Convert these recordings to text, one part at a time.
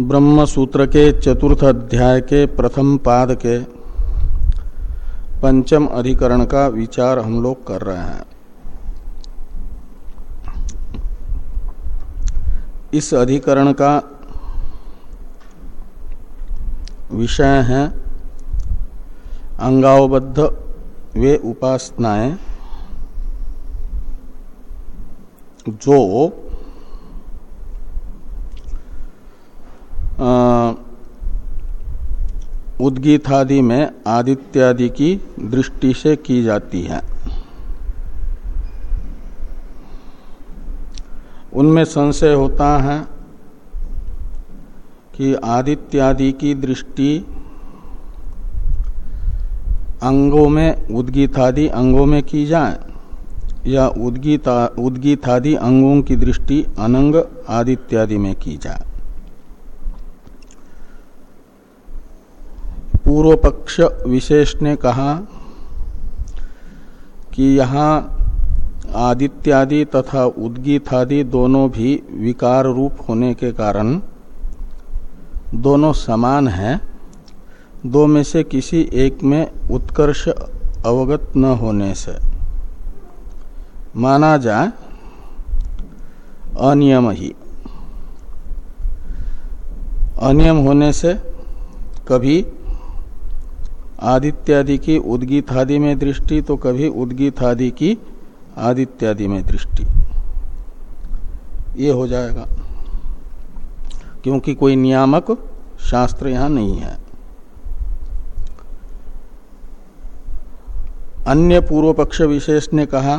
ब्रह्म सूत्र के चतुर्थ अध्याय के प्रथम पाद के पंचम अधिकरण का विचार हम लोग कर रहे हैं। इस अधिकरण का विषय है अंगावबद्ध वे उपासनाएँ जो उद्गीतादि में आदित्यादि की दृष्टि से की जाती है। उनमें संशय होता है कि आदित्यादि की दृष्टि अंगों में, उद्गीतादि अंगों में की जाए, या उद्गीता, उद्गीतादि अंगों की दृष्टि अनंग आदित्यादि में की जाए। पूर्व पक्ष विशेष ने कहा कि यहाँ आदित्यादि तथा उद्गीतादि दोनों भी विकार रूप होने के कारण दोनों समान हैं। दो में से किसी एक में उत्कर्ष अवगत न होने से। माना जाए, अनियम ही। अनियम होने से कभी आदित्यादि की उद्गीतादि में दृष्टि तो कभी उद्गीतादि की आदित्यादि में दृष्टि। ये हो जाएगा। क्योंकि कोई नियामक शास्त्र यहाँ नहीं है। अन्य पूर्व पक्ष विशेष ने कहा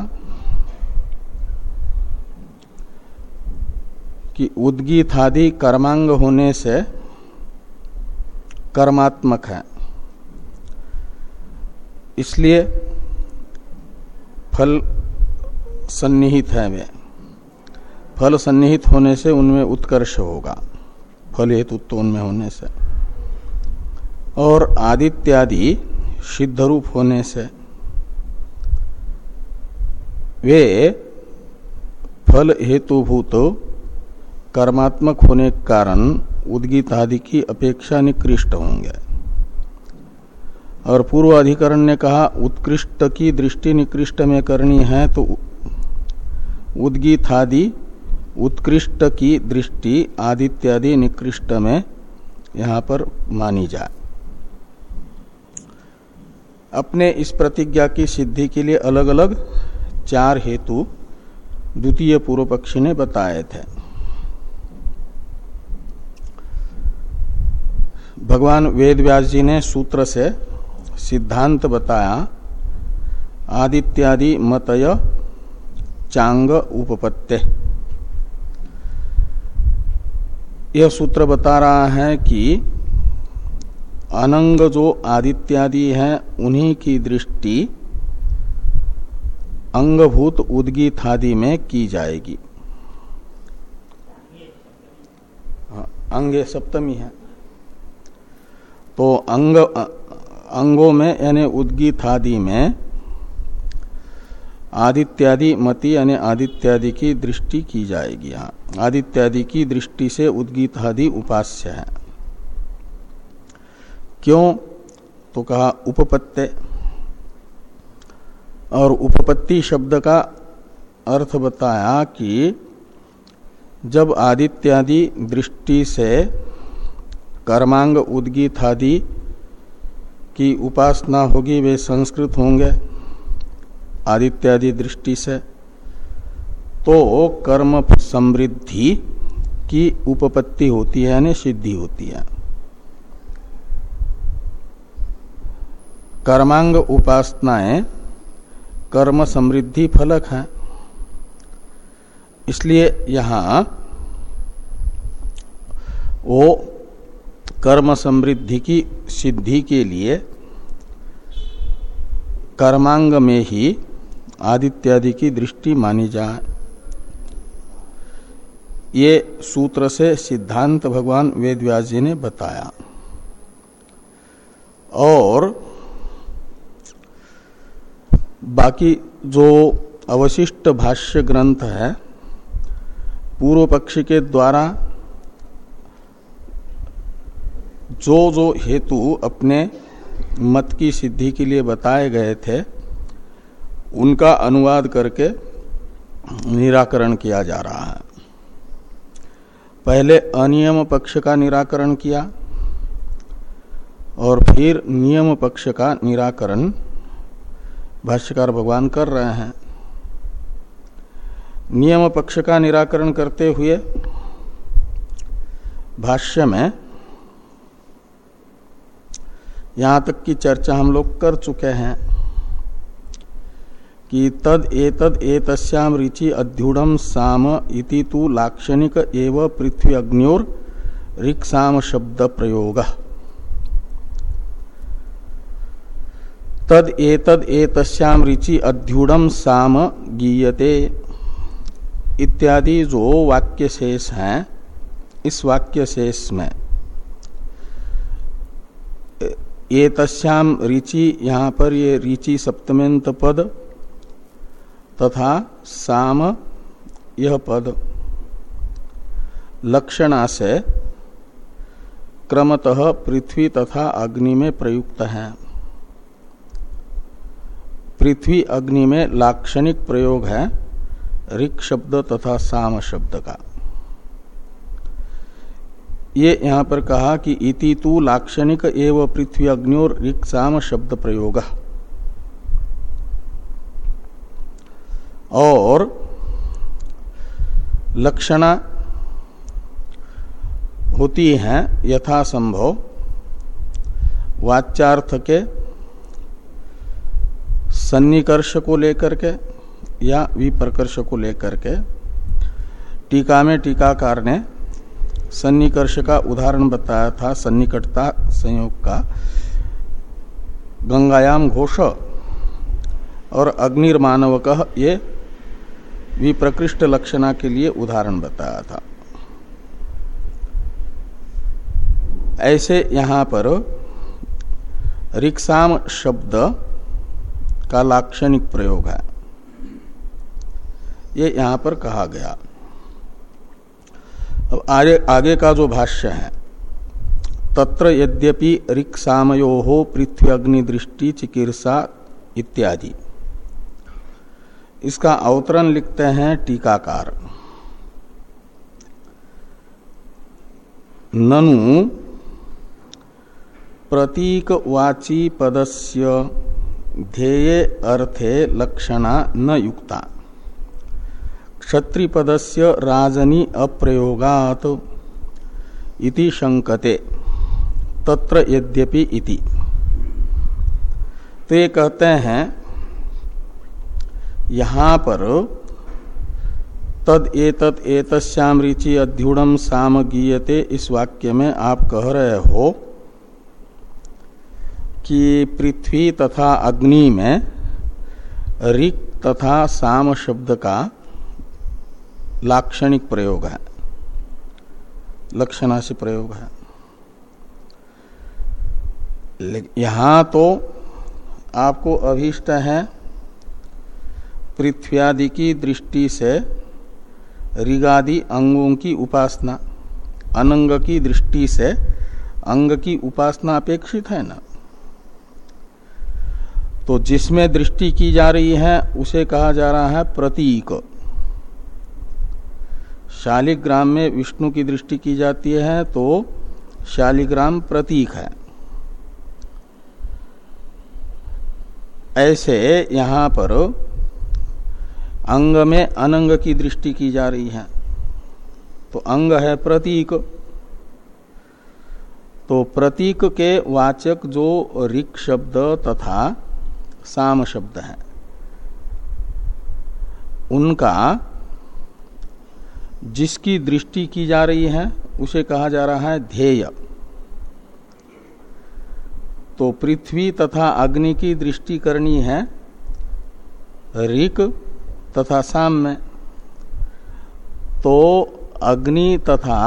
कि उद्गीतादि कर्मांग होने से कर्मात्मक है। इसलिए फल सन्निहित है वे फल सन्निहित होने से उनमें उत्कर्ष होगा। फल हेतु तो उनमें होने से। और आदित्यादि सिद्ध रूप होने से वे फल हेतुभूत कर्मात्मक होने के कारण उद्गीत आदि की अपेक्षा निकृष्ट होंगे। और पूर्व अधिकरण ने कहा, उत्कृष्ट की दृष्टि निकृष्ट में करनी है तो उद्गीतादि, उत्कृष्ट की दृष्टि आदित्यादि निकृष्ट में यहाँ पर मानी जाए। अपने इस प्रतिज्ञा की सिद्धि के लिए अलग अलग चार हेतु द्वितीय पूर्व पक्षी ने बताए थे। भगवान वेद व्यास जी ने सूत्र से सिद्धांत बताया आदित्यादि मतय चांग उपपत्ते। यह सूत्र बता रहा है कि अनंग जो आदित्यादि है उन्हीं की दृष्टि अंगभूत उद्गीतादि में की जाएगी। हाँ, अंगे सप्तमी है। तो अंग अंगों में, यानी उद्गीत आदि में, आदित्यादि मति, यानी आदित्यादि की दृष्टि की जाएगी यहाँ। आदित्यादि की दृष्टि से उद्गीत आदि उपास्य है। क्यों? तो कहा, उपपत्ते। और उपपत्ति शब्द का अर्थ बताया कि जब आदित्यादि दृष्टि से कर्मांग उद्गीत आदि की उपासना होगी, वे संस्कृत होंगे, आदित्यादि दृष्टि से। तो कर्म समृद्धि की उपपत्ति होती है, यानी सिद्धि होती है। कर्मांग उपासनाएँ कर्म समृद्धि फलक है। इसलिए यहाँ वो कर्म समृद्धि की सिद्धि के लिए कर्मांग में ही आदित्यादि की दृष्टि मानी जाए। ये सूत्र से सिद्धांत भगवान वेदव्यास जी ने बताया। और बाकी जो अवशिष्ट भाष्य ग्रंथ है, पूर्व पक्ष के द्वारा जो जो हेतु अपने मत की सिद्धि के लिए बताए गए थे, उनका अनुवाद करके निराकरण किया जा रहा है। पहले अनियम पक्ष का निराकरण किया और फिर नियम पक्ष का निराकरण भाष्यकार भगवान कर रहे हैं। नियम पक्ष का निराकरण करते हुए भाष्य में यहाँ तक की चर्चा हम लोग कर चुके हैं कि तद एतद एतस्याम रिचि अध्युढ़ साम इति तु लाक्षणिक एव पृथ्वी अग्नियोर ऋक्साम शब्द प्रयोग। तद एतद एतस्याम रिचि अध्युढ़ साम गीयते इत्यादि जो वाक्य शेष हैं, इस वाक्य शेष में ये तस्याम रिचि यहाँ पर ये रिचि सप्तमेंत पद तथा साम यह पद। लक्षणा से क्रमतः पृथ्वी तथा अग्नि में प्रयुक्त है। पृथ्वी अग्नि में लाक्षणिक प्रयोग है, ऋक शब्द तथा साम शब्द का। ये यहाँ पर कहा कि इति तु लाक्षणिक एव पृथ्वी अग्नियोर ऋक साम शब्द प्रयोग। और लक्षणा होती हैं यथासंभव वाच्यार्थ के, सन्निकर्ष को लेकर के या विप्रकर्ष को लेकर के। टीका में टीकाकार ने सन्निकर्ष का उदाहरण बताया था, सन्निकटता संयोग का। गंगायाम घोष और अग्निर्मानवक ये विप्रकृष्ट लक्षणा के लिए उदाहरण बताया था। ऐसे यहाँ पर रिक्साम शब्द का लाक्षणिक प्रयोग है। ये यहाँ पर कहा गया। अब आगे आगे का जो भाष्य है, तत्र यद्यपि ऋक्सामयो हो पृथ्वी अग्नि दृष्टि चिकित्सा इत्यादि। इसका अवतरण लिखते हैं टीकाकार। ननु प्रतीकवाची पदस्य ध्येय अर्थे लक्षणा न युक्ता। क्षत्रिपदस्य राजनी अप्रयोगात इति शंकते तत्र यद्यपि इति। तो ये कहते हैं, यहाँ पर तद एतत एतस्याम रिचि अध्युड़म साम गीयते इस वाक्य में आप कह रहे हो कि पृथ्वी तथा अग्नि में ऋक तथा साम शब्द का लाक्षणिक प्रयोग है। लक्षणा से प्रयोग है। यहाँ तो आपको अभीष्ट है पृथ्वी आदि की दृष्टि से ऋगादि अंगों की उपासना, अनंग की दृष्टि से अंग की उपासना अपेक्षित है ना? तो जिसमें दृष्टि की जा रही है, उसे कहा जा रहा है प्रतीक। शालिग्राम में विष्णु की दृष्टि की जाती है तो शालिग्राम प्रतीक है। ऐसे यहाँ पर अंग में अनंग की दृष्टि की जा रही है। तो अंग है प्रतीक। तो प्रतीक के वाचक जो ऋक शब्द तथा साम शब्द है, उनका जिसकी दृष्टि की जा रही है, उसे कहा जा रहा है ध्येय। तो पृथ्वी तथा अग्नि की दृष्टि करनी है, ऋक तथा साम में तो अग्नि तथा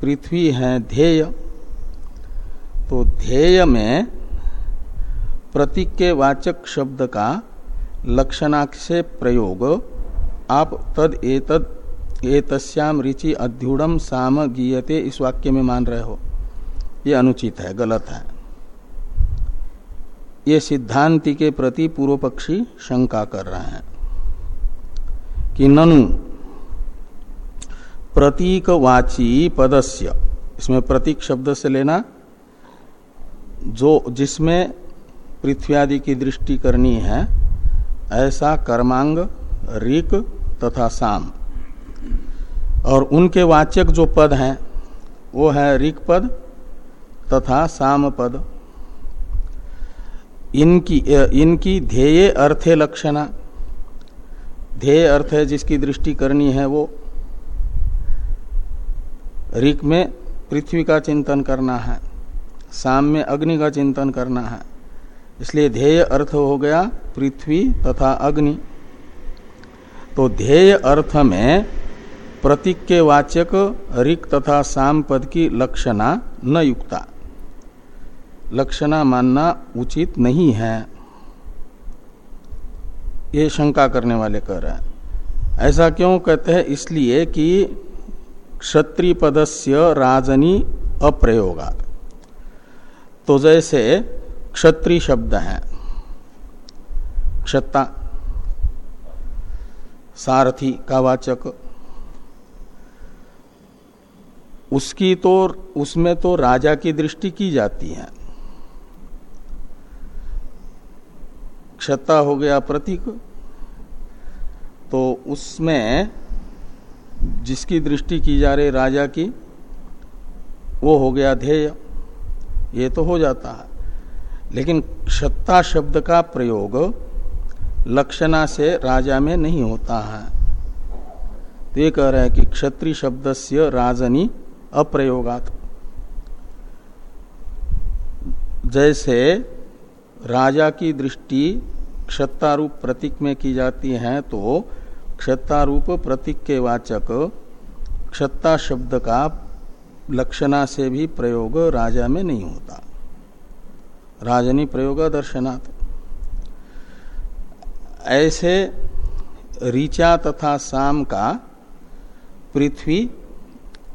पृथ्वी है ध्येय। तो ध्येय में प्रतीक के वाचक शब्द का लक्षणाक्ष प्रयोग आप तद एतद ये तस्याम रिचि अध्युड़म साम गीयते इस वाक्य में मान रहे हो। ये अनुचित है, गलत है। ये सिद्धांति के प्रति पूर्व पक्षी शंका कर रहे हैं कि ननु, प्रतीकवाची पदस्य, इसमें प्रतीक शब्द से लेना, जो जिसमें पृथ्वी आदि की दृष्टि करनी है, ऐसा कर्मांग रिक तथा साम। और उनके वाचक जो पद हैं, वो है ऋक पद तथा साम पद इनकी इनकी ध्येय अर्थे लक्षणा। ध्येय अर्थ है जिसकी दृष्टि करनी है वो। ऋक में पृथ्वी का चिंतन करना है, साम में अग्नि का चिंतन करना है। इसलिए ध्येय अर्थ हो गया पृथ्वी तथा अग्नि। तो ध्येय अर्थ में प्रतीक के वाचक ऋक तथा साम पद की लक्षणा न युक्ता। लक्षणा मानना उचित नहीं है। ये शंका करने वाले कह रहे हैं। ऐसा क्यों कहते हैं? इसलिए कि क्षत्रिय पदस्य राजनी अप्रयोगात तो जैसे क्षत्रिय शब्द है। क्षत्ता, सारथी का वाचक उसकी तो उसमें तो राजा की दृष्टि की जाती है। क्षता हो गया प्रतीक। तो उसमें जिसकी दृष्टि की जा रही राजा की, वो हो गया ध्येय। ये तो हो जाता है। लेकिन क्षत्ता शब्द का प्रयोग लक्षणा से राजा में नहीं होता है। तो ये कह रहा है कि क्षत्रिय शब्द से राजनी अप्रयोगात। जैसे राजा की दृष्टि क्षत्तारूप प्रतीक में की जाती है तो क्षत्तारूप प्रतीक के वाचक क्षत्ता शब्द का लक्षणा से भी प्रयोग राजा में नहीं होता। राजनी प्रयोग दर्शनात्। ऐसे ऋचा तथा साम का पृथ्वी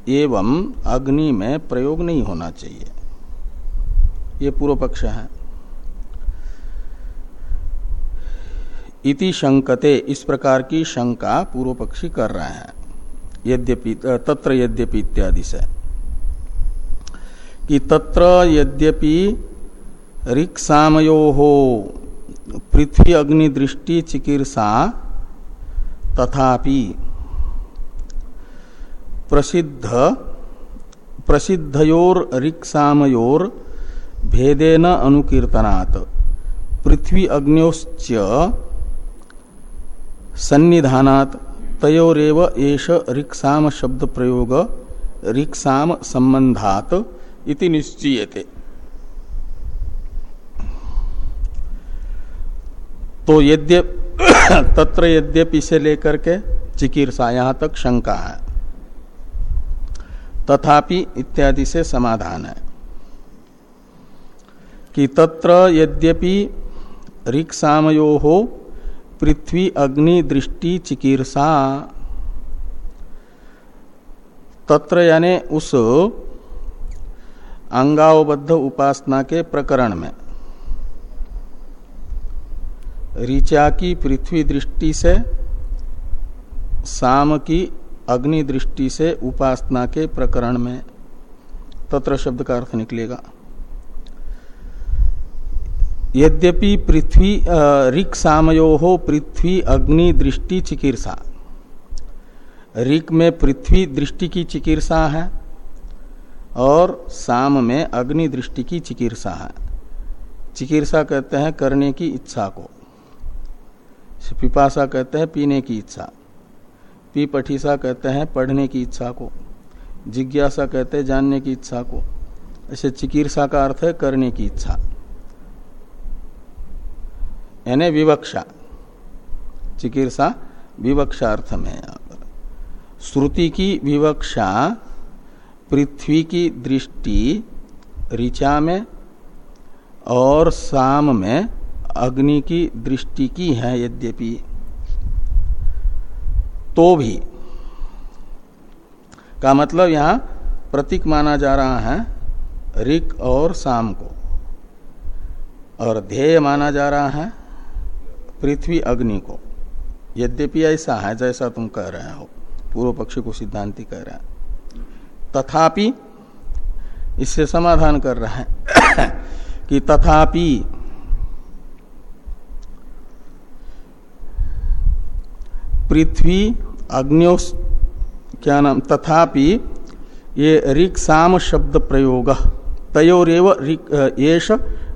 एवं अग्नि में प्रयोग नहीं होना चाहिए। ये पूर्व पक्ष है। इति शंकते, इस प्रकार की शंका पूर्व पक्षी कर रहे हैं। यद्यपि, तत्र यद्यपि इत्यादि से। कि तत्र यद्यपि ऋक्सामयो हो पृथ्वी अग्नि दृष्टि चिकीर्षा तथापि प्रसिद्ध प्रसिद्धयोर ऋक्सामयोर भेदेन अनुकीर्तनात्। पृथ्वी अग्निश्च सन्निधानात्, तयोरेव एष ऋक्साम शब्द प्रयोग ऋक्साम संबंधात इति निश्चयते। तो यद्य तत्र यद्यपि से लेकर के चिकीर्षा यहाँ तक शंका है। तथापि इत्यादि से समाधान है। कि तत्र यद्यपि ऋक्सामयो हो पृथ्वी अग्नि दृष्टि चिकीर्षा, तत्र यानी उस अंगावबद्ध उपासना के प्रकरण में, ऋचा की पृथ्वी दृष्टि से, साम की अग्नि दृष्टि से उपासना के प्रकरण में तत्र शब्द का अर्थ निकलेगा। यद्यपि पृथ्वी ऋक सामयो पृथ्वी अग्नि दृष्टि चिकित्सा ऋक में पृथ्वी दृष्टि की चिकित्सा है और साम में अग्नि दृष्टि की चिकित्सा है। चिकित्सा कहते हैं करने की इच्छा को। पिपासा कहते हैं पीने की इच्छा। पी पठीसा कहते हैं, पढ़ने की इच्छा को। जिज्ञासा कहते हैं, जानने की इच्छा को। ऐसे चिकित्सा का अर्थ है, करने की इच्छा। यानी विवक्षा। चिकित्सा विवक्षा अर्थ में पर। श्रुति की विवक्षा, पृथ्वी की दृष्टि, ऋचा में और साम में अग्नि की दृष्टि की है, यद्यपि तो भी। का मतलब यहाँ प्रतीक माना जा रहा है रिक और साम को। और ध्येय माना जा रहा है पृथ्वी अग्नि को। यद्यपि ऐसा है, जैसा तुम कह रहे हो, पूर्व पक्षी को सिद्धांति कह रहे हैं। तथापि इससे समाधान कर रहे हैं कि तथापि पृथ्वी अग्नियो क्या नाम, तथापि ये रिक साम शब्द प्रयोग तयोरेव येष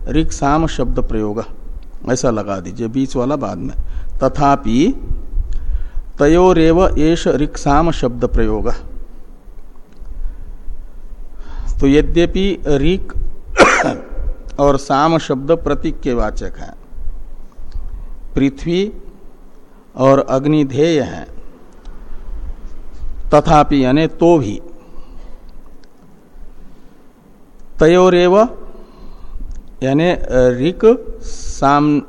रिक साम शब्द प्रयोग ऐसा लगा दीजिए, बीच वाला बाद में। तथापि तयोरेव येष रिक्साम शब्द प्रयोग तो यद्यपि रिक और साम शब्द प्रतीक के वाचक है, पृथ्वी और अग्निधेय है तथापि यानी तो भी। तयोरेव, यानी रिक साम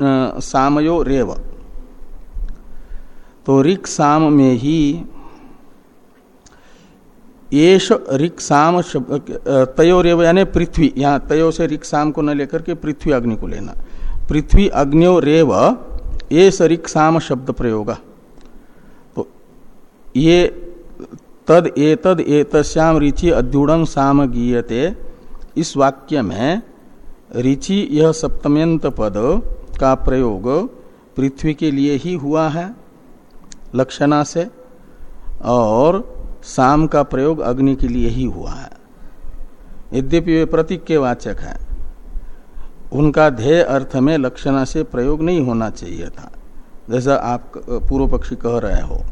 सामयो रेव तो रिक साम में ही येष रिक साम तयो रेव यानी पृथ्वी, यहाँ तयो से रिक साम को न लेकर के पृथ्वी अग्नि को लेना। पृथ्वी अग्नियो रेव ये रिक साम शब्द प्रयोग। तो ये तद एतद एतस्याम रिचि अद्युड़म साम गीयते। इस वाक्य में रिचि यह सप्तम्यंत पद का प्रयोग पृथ्वी के लिए ही हुआ है लक्षणा से और साम का प्रयोग अग्नि के लिए ही हुआ है। यद्यपि वे प्रतीक के वाचक हैं, उनका ध्येय अर्थ में लक्षणा से प्रयोग नहीं होना चाहिए था, जैसा आप पूर्व पक्षी कह रहे हो।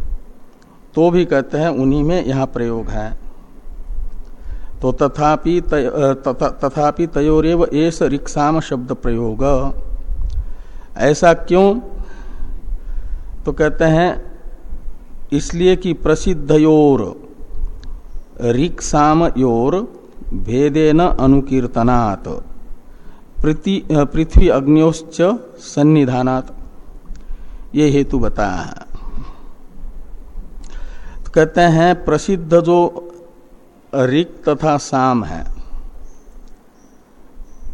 तो भी कहते हैं उन्हीं में यहाँ प्रयोग है। तो तथापि तथापि तयोरेव एस रिक्साम शब्द प्रयोग। ऐसा क्यों? तो कहते हैं, इसलिए कि प्रसिद्धयोर रिक्साम योर भेदेन अनुकीर्तनात्। पृथ्वी अग्नियोश्च सन्निधानात। ये हेतु बताया है। कहते हैं, प्रसिद्ध जो रिक तथा साम है,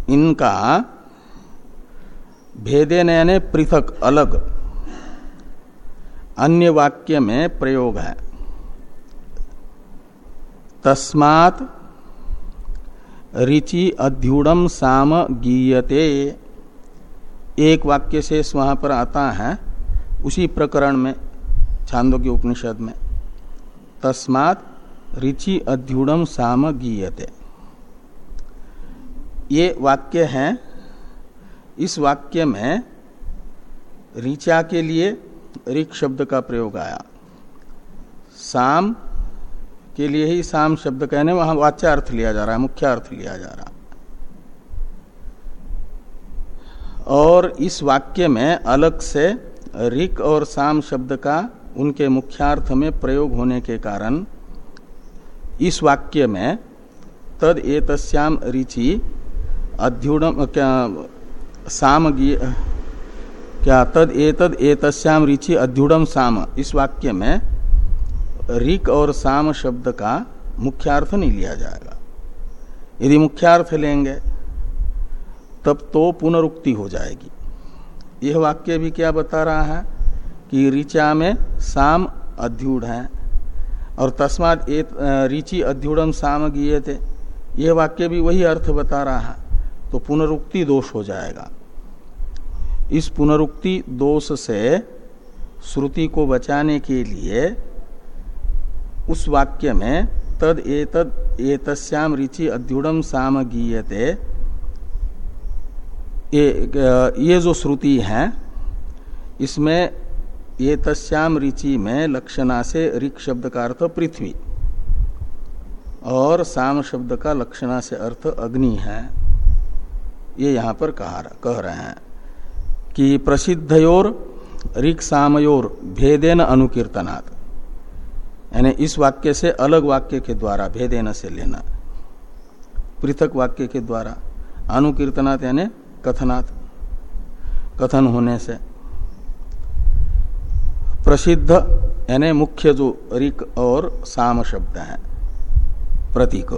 इनका भेदे यानी पृथक अलग, अन्य वाक्य में प्रयोग है। तस्मात रिचि अध्युड़म साम गीयते, एक वाक्य से वहाँ पर आता है, उसी प्रकरण में, छांदो के उपनिषद में। तस्मात रिचि अध्युड़म साम गीयते। ये वाक्य है। इस वाक्य में ऋचा के लिए ऋक शब्द का प्रयोग आया। साम के लिए ही साम शब्द कहने वहाँ वाच्य अर्थ लिया जा रहा है, मुख्य अर्थ लिया जा रहा और इस वाक्य में अलग से रिक और साम शब्द का उनके मुख्यार्थ में प्रयोग होने के कारण इस वाक्य में तद एतस्याम रिचि अध्युणम, क्या साम क्या, तद एतद एतस्याम रिचि अध्युड़म साम। इस वाक्य में रिक और साम शब्द का मुख्यार्थ नहीं लिया जाएगा। यदि मुख्यार्थ लेंगे, तब तो पुनरुक्ति हो जाएगी। यह वाक्य भी क्या बता रहा है? कि ऋचा में साम अध्युड़ है। और तस्मात रिचि अध्युड़म साम गीये थे यह वाक्य भी वही अर्थ बता रहा है। तो पुनरुक्ति दोष हो जाएगा। इस पुनरुक्ति दोष से श्रुति को बचाने के लिए उस वाक्य में तद एतद एतस्याम रिचि अध्युड़म साम गीयते। ये जो श्रुति है, इसमें ये तस्याम रिचि में लक्षणा से ऋक शब्द का अर्थ पृथ्वी। और साम शब्द का लक्षणा से अर्थ अग्नि है। ये यहाँ पर कहा कह रहे हैं कि प्रसिद्धयोर ऋक सामयोर भेदेन अनुकीर्तनात्। यानी इस वाक्य से अलग वाक्य के द्वारा, भेदेन से लेना। पृथक वाक्य के द्वारा अनुकीर्तनात् यानी कथनात्। कथन होने से। प्रसिद्ध, यानी मुख्य जो रिक और साम शब्द है, प्रतीक।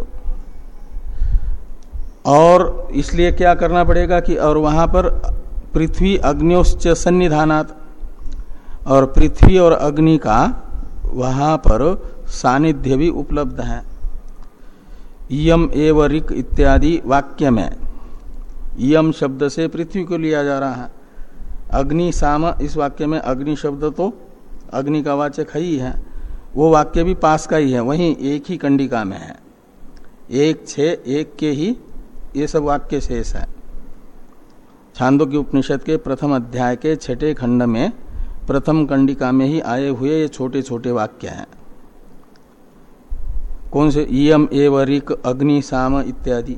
और इसलिए क्या करना पड़ेगा कि और वहाँ पर पृथ्वी अग्नियोश्च सन्निधानात, और पृथ्वी और अग्नि का वहाँ पर सानिध्य भी उपलब्ध है। यम एव रिक इत्यादि वाक्य में यम शब्द से पृथ्वी को लिया जा रहा है। अग्नि साम, इस वाक्य में अग्नि शब्द तो अग्नि का वाचक ही है वो वाक्य भी पास का ही है, वहीं एक ही कंडिका में है। एक छ, एक के ही, ये सब वाक्य शेष है। छांदो की उपनिषद के प्रथम अध्याय के छठे खंड में प्रथम कंडिका में ही आए हुए ये छोटे छोटे वाक्य हैं। कौन से? इम एव रिक अग्नि साम इत्यादि।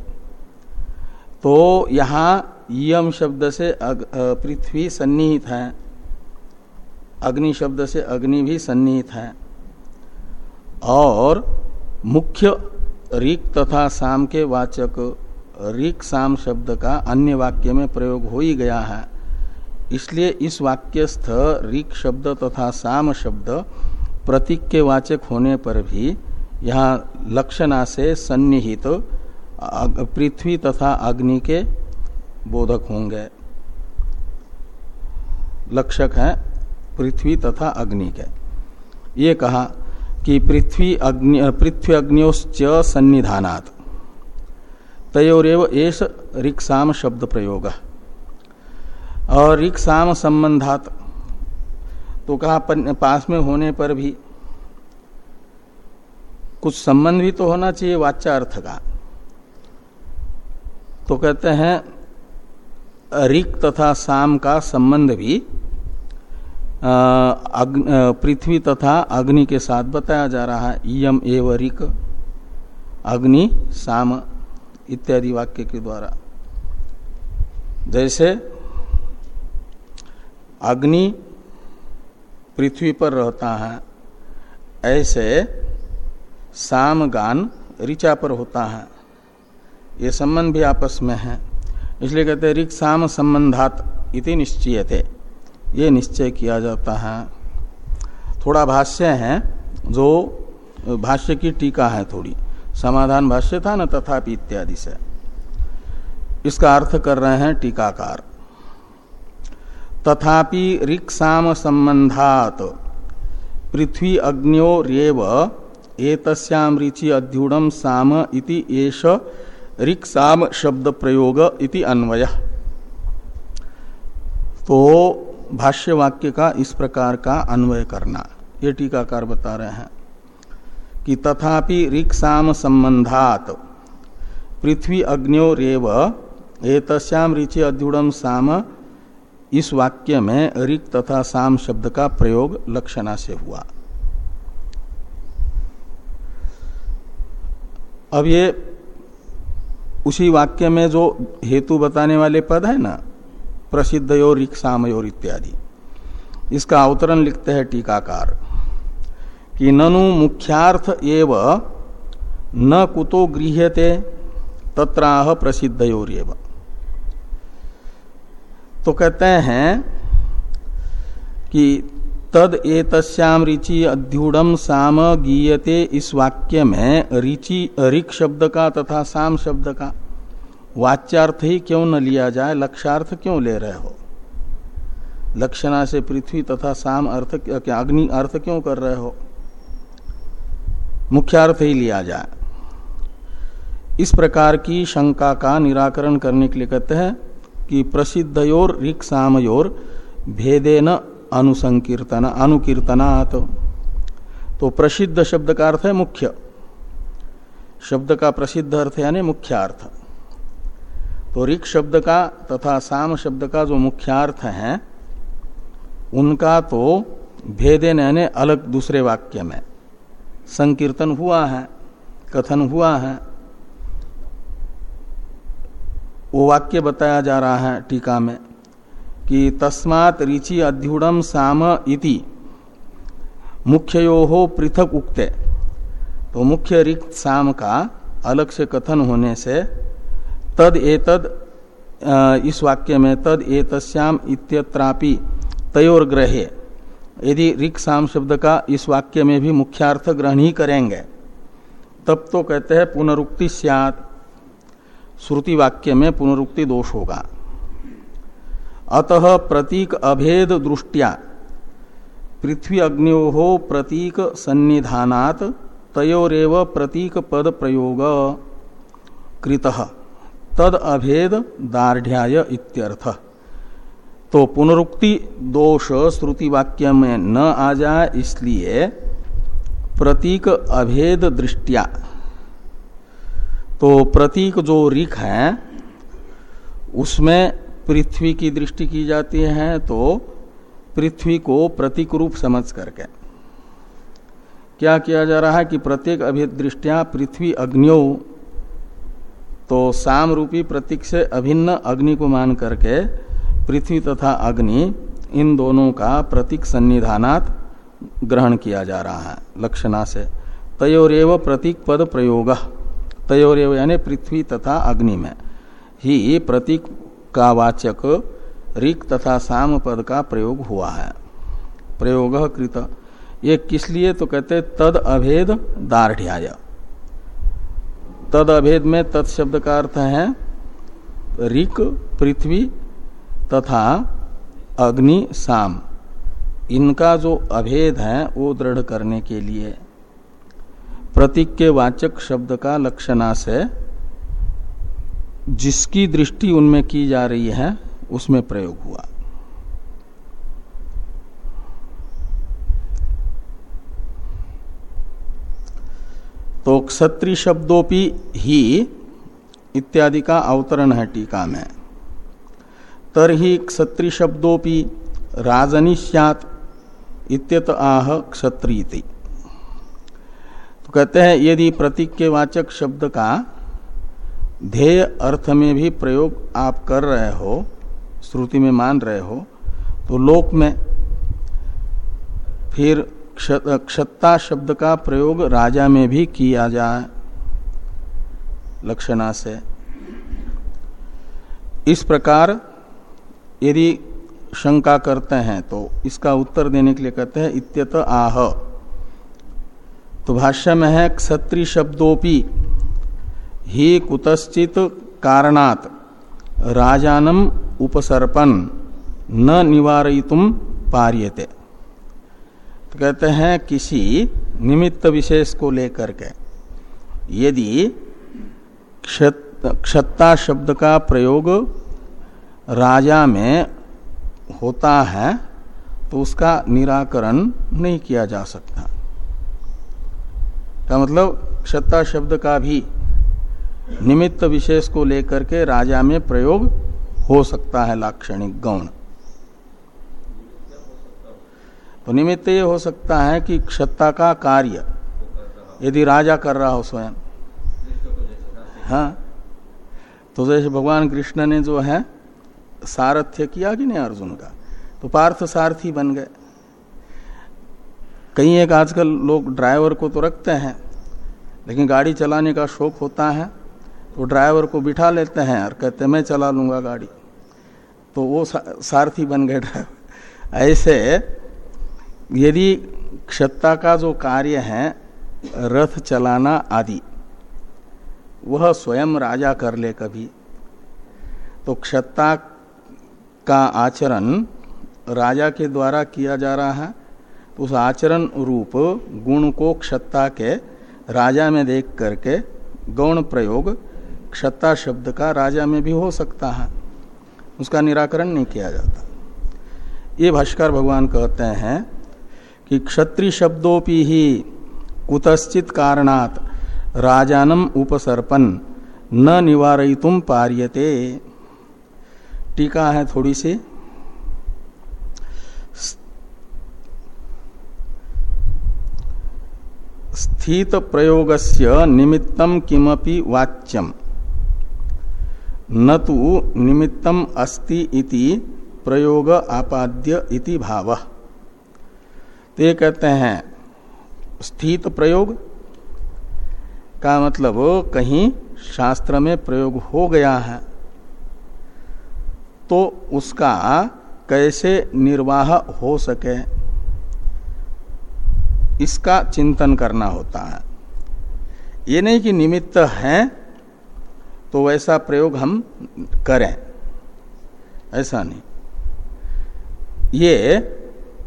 तो यहाँ यम शब्द से पृथ्वी सन्निहित है। अग्नि शब्द से अग्नि भी सन्निहित है। और मुख्य रिक तथा साम के वाचक रिक साम शब्द का अन्य वाक्य में प्रयोग हो ही गया है। इसलिए इस वाक्यस्थ रिक शब्द तथा साम शब्द प्रतीक के वाचक होने पर भी यहाँ लक्षणा से सन्निहित पृथ्वी तथा अग्नि के बोधक होंगे। लक्षक है पृथ्वी तथा अग्नि के। ये कहा कि पृथ्वी अग्नि, पृथ्वी अग्नियोश्च सन्निधानात। तयोरव एस रिक्साम शब्द प्रयोग। और रिक्साम संबंधात तो कहा पास में होने पर भी कुछ संबंध भी तो होना चाहिए वाच्यार्थ का। तो कहते हैं रिक तथा साम का संबंध भी पृथ्वी तथा अग्नि के साथ बताया जा रहा है। यम एव रिक अग्नि, साम इत्यादि वाक्य के द्वारा। जैसे अग्नि पृथ्वी पर रहता है, ऐसे साम गान ऋचा पर होता है। ये संबंध भी आपस में है। इसलिए कहते हैं, ऋक साम संबंधात इति निश्चय थे ये निश्चय किया जाता है। थोड़ा भाष्य है, जो भाष्य की टीका है थोड़ी। समाधान भाष्य था न, तथापि इत्यादि से। इसका अर्थ कर रहे हैं टीकाकार। तथापि रिक्साम संबंधात, पृथ्वी अग्नियो रेव एतस्याम रिचि अध्युड़म साम इति एष रिक्साम शब्द प्रयोग इति अन्वय। तो भाष्य वाक्य का इस प्रकार का अन्वय करना। ये टीकाकार बता रहे हैं कि तथापि रिक्साम संबंधात पृथ्वी अग्नियो रेव एतस्याम रिचि अध्युड़म साम। इस वाक्य में रिक तथा साम शब्द का प्रयोग लक्षणा से हुआ। अब ये उसी वाक्य में जो हेतु बताने वाले पद है ना प्रसिद्ध योर रिक्सामयोर इत्यादि। इसका अवतरण लिखते हैं टीकाकार कि ननु मुख्यार्थ एव न कुतो गृह्यते तत्राह प्रसिद्ध योर तो कहते हैं कि तद एतस्याम रिचि अध्युड़म साम गीयते इस वाक्य में रिचि रिक शब्द का तथा साम शब्द का। वाच्यार्थ ही क्यों न लिया जाए? लक्षार्थ क्यों ले रहे हो? लक्षणा से पृथ्वी तथा साम अर्थ क्या अग्नि अर्थ क्यों कर रहे हो? मुख्यार्थ ही लिया जाए। इस प्रकार की शंका का निराकरण करने के लिए कहते हैं कि प्रसिद्धयोर रिक सामयोर भेदे न अनुसंकीर्तन अनुकीर्तनात्। तो प्रसिद्ध शब्द का अर्थ है मुख्य। शब्द का प्रसिद्ध अर्थ यानी मुख्यार्थ। तो ऋख शब्द का तथा साम शब्द का जो मुख्यार्थ है, उनका तो भेदे यानी अलग दूसरे वाक्य में। संकीर्तन हुआ है, कथन हुआ है, वो वाक्य बताया जा रहा है टीका में कि तस्मात रिचि अध्युड़म साम इति मुख्यो हो पृथक उक्ते। तो मुख्य रिक्त साम का अलग से कथन होने से तद एतद इस वाक्य में तद एतस्याम इत्यत्रापि तयोर ग्रहे यदि रिक साम शब्द का इस वाक्य में भी मुख्यार्थ ग्रहण ही करेंगे, तब तो कहते हैं पुनरुक्ति सियात। श्रुति वाक्य में पुनरुक्ति दोष होगा। अतः प्रतीक अभेद दृष्टिया, पृथ्वी अग्नियो प्रतीक सन्निधानात, तयोरेव प्रतीक पद प्रयोग, कृत। तद अभेद दार्ढ़ इत्यर्थ। तो पुनरुक्ति दोष श्रुति वाक्य में न आ जाए, इसलिए प्रतीक अभेद दृष्टिया। तो प्रतीक जो रिख है, उसमें पृथ्वी की दृष्टि की जाती है तो पृथ्वी को प्रतीक रूप समझ करके। क्या किया जा रहा है कि प्रत्येक अभेद दृष्टिया पृथ्वी अग्नियो तो साम रूपी प्रतीक से अभिन्न अग्नि को मान करके पृथ्वी तथा अग्नि, इन दोनों का प्रतीक सन्निधानात ग्रहण किया जा रहा है, लक्षणा से। तयोरेव प्रतीक पद प्रयोग। तयोरेव यानी पृथ्वी तथा अग्नि में। ही प्रतीक का वाचक रिक तथा साम पद का प्रयोग हुआ है। प्रयोग कृत। ये किस लिए? तो कहते तद अभेद दार्ढ़ तद अभेद में तत्शब्द का अर्थ है रिक पृथ्वी तथा अग्नि, साम। इनका जो अभेद है, वो दृढ़ करने के लिए। प्रतीक के वाचक शब्द का लक्षणा से जिसकी दृष्टि उनमें की जा रही है, उसमें प्रयोग हुआ। तो क्षत्रि शब्दों ही इत्यादि का अवतरण है टीका में। तरही क्षत्रि शब्दोपि राजनी सत इत्यत आह क्षत्रिय तो कहते हैं, यदि प्रतीक के वाचक शब्द का ध्येय अर्थ में भी प्रयोग आप कर रहे हो, श्रुति में मान रहे हो तो लोक में फिर क्षत्ता शब्द का प्रयोग राजा में भी किया जाए लक्षणा से इस प्रकार यदि शंका करते हैं तो इसका उत्तर देने के लिए कहते हैं, इत्यत आह। तो भाष्य में है, क्षत्रि शब्दोपि ही कुतश्चित कारणात राजानम उपसर्पन न निवारयितुम पार्यते। कहते हैं किसी निमित्त विशेष को लेकर के। यदि क्षत्ता शब्द का प्रयोग राजा में होता है तो उसका निराकरण नहीं किया जा सकता। का मतलब क्षत्ता शब्द का भी निमित्त विशेष को लेकर के राजा में प्रयोग हो सकता है लाक्षणिक गौण। तो निमित्त ये हो सकता है कि क्षत्ता का कार्य, यदि राजा कर रहा हो स्वयं हाँ तो जैसे भगवान कृष्ण ने जो है, सारथ्य किया कि नहीं अर्जुन का? तो पार्थ सारथी बन गए। कई एक आजकल लोग ड्राइवर को तो रखते हैं, लेकिन गाड़ी चलाने का शौक होता है तो ड्राइवर को बिठा लेते हैं और कहते हैं, मैं चला लूँगा गाड़ी। तो वो सारथी बन गए ड्राइवर। ऐसे यदि क्षत्ता का जो कार्य है, रथ चलाना आदि, वह स्वयं राजा कर ले कभी तो क्षत्ता का आचरण राजा के द्वारा किया जा रहा है। तो उस आचरण रूप गुण को क्षत्ता के राजा में देख करके गौण प्रयोग क्षत्ता शब्द का राजा में भी हो सकता है। उसका निराकरण नहीं किया जाता। ये भाष्कर भगवान कहते हैं कि क्षत्रि शब्दोपि ही कुतश्चित कारणात राजानम उपसर्पन, न निवारयितुम पार्यते। टीका है थोड़ी सी। स्थित प्रयोगस्य निमित्तम किमपि वाच्यम। न तो निमित्तम अस्ति इति प्रयोग आपाद्य इति भाव। ते कहते हैं, स्थित प्रयोग का मतलब कहीं शास्त्र में प्रयोग हो गया है। तो उसका कैसे निर्वाह हो सके, इसका चिंतन करना होता है। ये नहीं कि निमित्त है तो वैसा प्रयोग हम करें, ऐसा नहीं। ये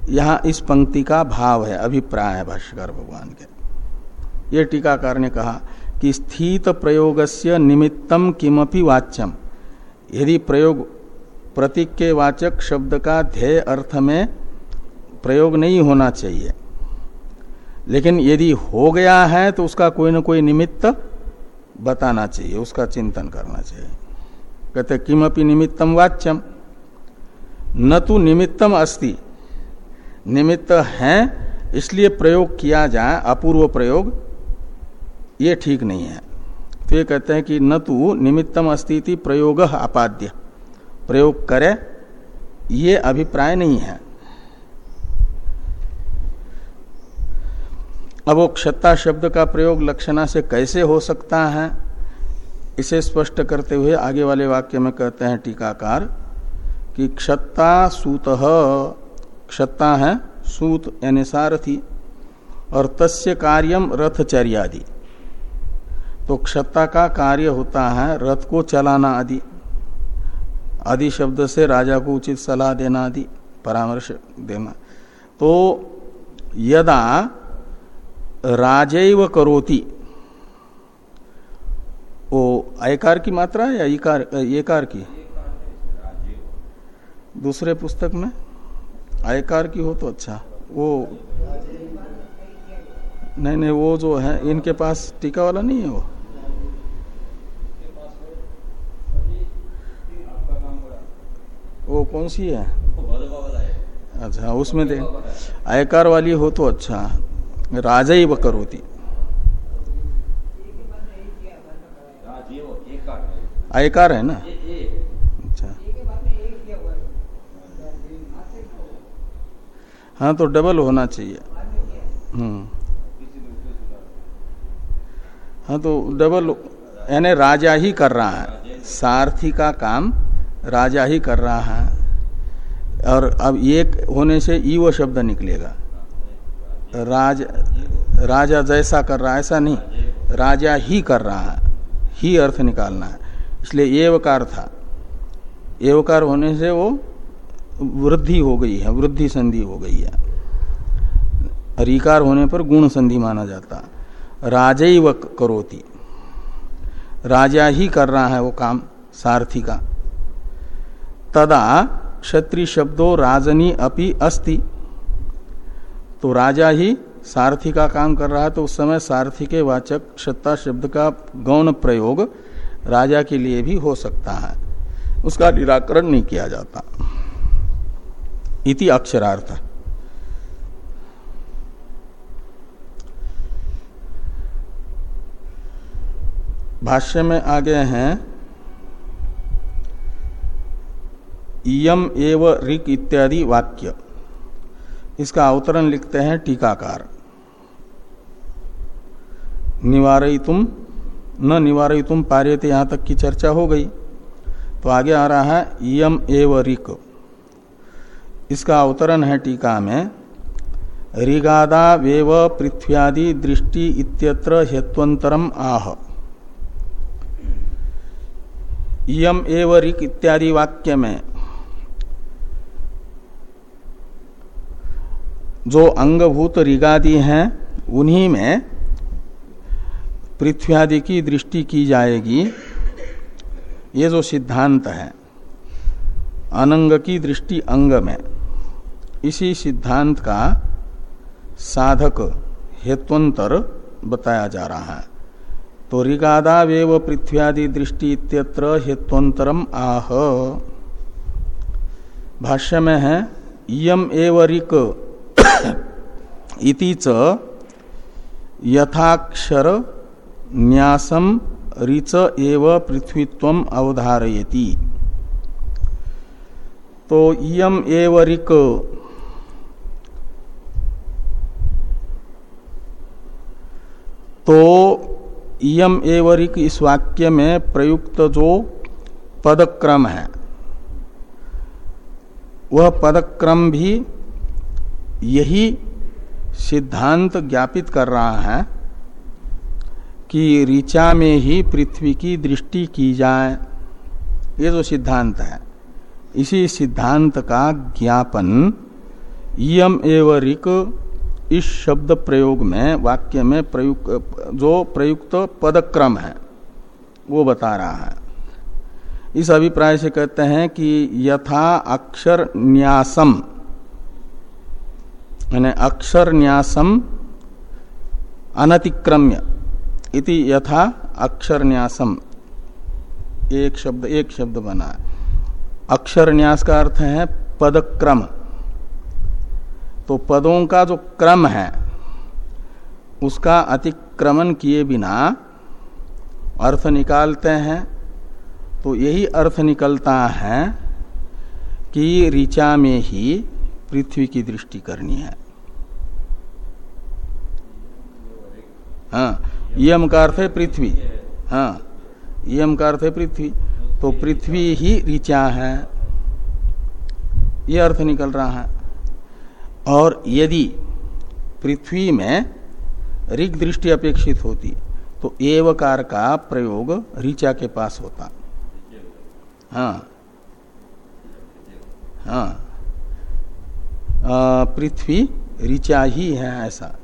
यहाँ इस पंक्ति का भाव है, अभिप्राय है भाष्यकर भगवान के। ये टीकाकार ने कहा कि स्थित प्रयोग से निमित्तम किमपि वाच्यम। यदि प्रयोग प्रतीक के वाचक शब्द का ध्येय अर्थ में प्रयोग नहीं होना चाहिए, लेकिन यदि हो गया है तो उसका कोई ना कोई निमित्त बताना चाहिए, उसका चिंतन करना चाहिए। कहते किमपि निमित्तम वाच्यम। न तो निमित्तम अस्ति निमित्त हैं, इसलिए प्रयोग किया जाए, अपूर्व प्रयोग, ये ठीक नहीं है। तो ये कहते हैं कि न तो निमित्तम अस्थिति प्रयोग अपाद्य। प्रयोग करे, ये अभिप्राय नहीं है। अब वो क्षत्ता शब्द का प्रयोग लक्षणा से कैसे हो सकता है, इसे स्पष्ट करते हुए आगे वाले वाक्य में कहते हैं टीकाकार कि क्षत्ता सूत क्षत्ता है सूत यानी सारथी और तस्य कार्यम रथचर्यादि। तो क्षत्ता का कार्य होता है रथ को चलाना आदि। आदि शब्द से राजा को उचित सलाह देना आदि परामर्श देना। तो यदा राजैव करोति वो आयकार की मात्रा है या इकार एकार की? दूसरे पुस्तक में? आयकार की हो तो अच्छा। वो नहीं नहीं, वो जो है, इनके पास टीका वाला नहीं है वो। वो कौन सी है? अच्छा उसमें दे आयकार वाली हो तो अच्छा। राजा ही बकर होती। आयकार है ना अच्छा हाँ तो डबल होना चाहिए। हम्म। हाँ तो डबल यानी राजा ही कर रहा है। सारथी का काम राजा ही कर रहा है। और अब एक होने से ई वो शब्द निकलेगा। राज, राजा जैसा कर रहा है, ऐसा नहीं। राजा ही कर रहा है। ही अर्थ निकालना है। इसलिए एवकार था। एवकार होने से वो वृद्धि हो गई है, वृद्धि संधि हो गई है। रिकार होने पर गुण संधि माना जाता। राजैव करोति। राजा ही कर रहा है वो काम, सारथी का। तदा क्षत्रिय शब्दों राजनी अपि अस्ति। तो राजा ही सारथी का काम कर रहा है तो उस समय सारथी के वाचक सत्ता शब्द का गौण प्रयोग राजा के लिए भी हो सकता है। उसका निराकरण नहीं किया जाता। इति अक्षरार्थ। भाष्य में आगे हैं यम एव ऋक इत्यादि वाक्य। इसका अवतरण लिखते हैं टीकाकार। निवारई तुम न निवारई तुम पार्यते, यहाँ तक की चर्चा हो गई। तो आगे आ रहा है यम एव ऋक। इसका अवतरण है टीका में, ऋगादा वेव पृथ्व्यादि दृष्टि इत्यत्र हेत्वंतरम आह। यम एव ऋक इत्यादि वाक्य में, जो अंगभूत ऋगादि हैं, उन्हीं में पृथ्वी आदि की दृष्टि की जाएगी। ये जो सिद्धांत है, अनंग की दृष्टि अंग में। इसी सिद्धांत का साधक हेत्वंतर बताया जा रहा है। तो ऋगादा वेव पृथ्व्यादि दृष्टि इत्यत्र हेत्वंतरम आह। भाष्य में है यम एव ऋक इति च यथाक्षर न्यासम ऋच एव पृथ्वीत्व अवधारयति। तो इम एव ऋक तो इम एव ऋक इस वाक्य में प्रयुक्त जो पदक्रम है, वह पदक्रम भी यही सिद्धांत ज्ञापित कर रहा है कि ऋचा में ही पृथ्वी की दृष्टि की जाए। ये जो सिद्धांत है, इसी सिद्धांत का ज्ञापन यम एव ऋक इस शब्द प्रयोग में, वाक्य में प्रयुक्त, जो प्रयुक्त पदक्रम है, वो बता रहा है। इस अभिप्राय से कहते हैं कि यथा अक्षर न्यासम, यानी अक्षर न्यासम अनतिक्रम्य, इति यथा अक्षर न्यासम। एक शब्द एक शब्द बना। है अक्षर न्यास का अर्थ है पदक्रम। तो पदों का जो क्रम है, उसका अतिक्रमण किए बिना अर्थ निकालते हैं। तो यही अर्थ निकलता है कि ऋचा में ही पृथ्वी की दृष्टि करनी है। हाँ यम का अर्थ है पृथ्वी। हाँ यम का अर्थ है पृथ्वी। तो पृथ्वी ही ऋचा है। यह अर्थ निकल रहा है। और यदि पृथ्वी में ऋग दृष्टि अपेक्षित होती तो एवकार का प्रयोग ऋचा के पास होता। हाँ। हाँ। पृथ्वी ऋचा ही है ऐसा।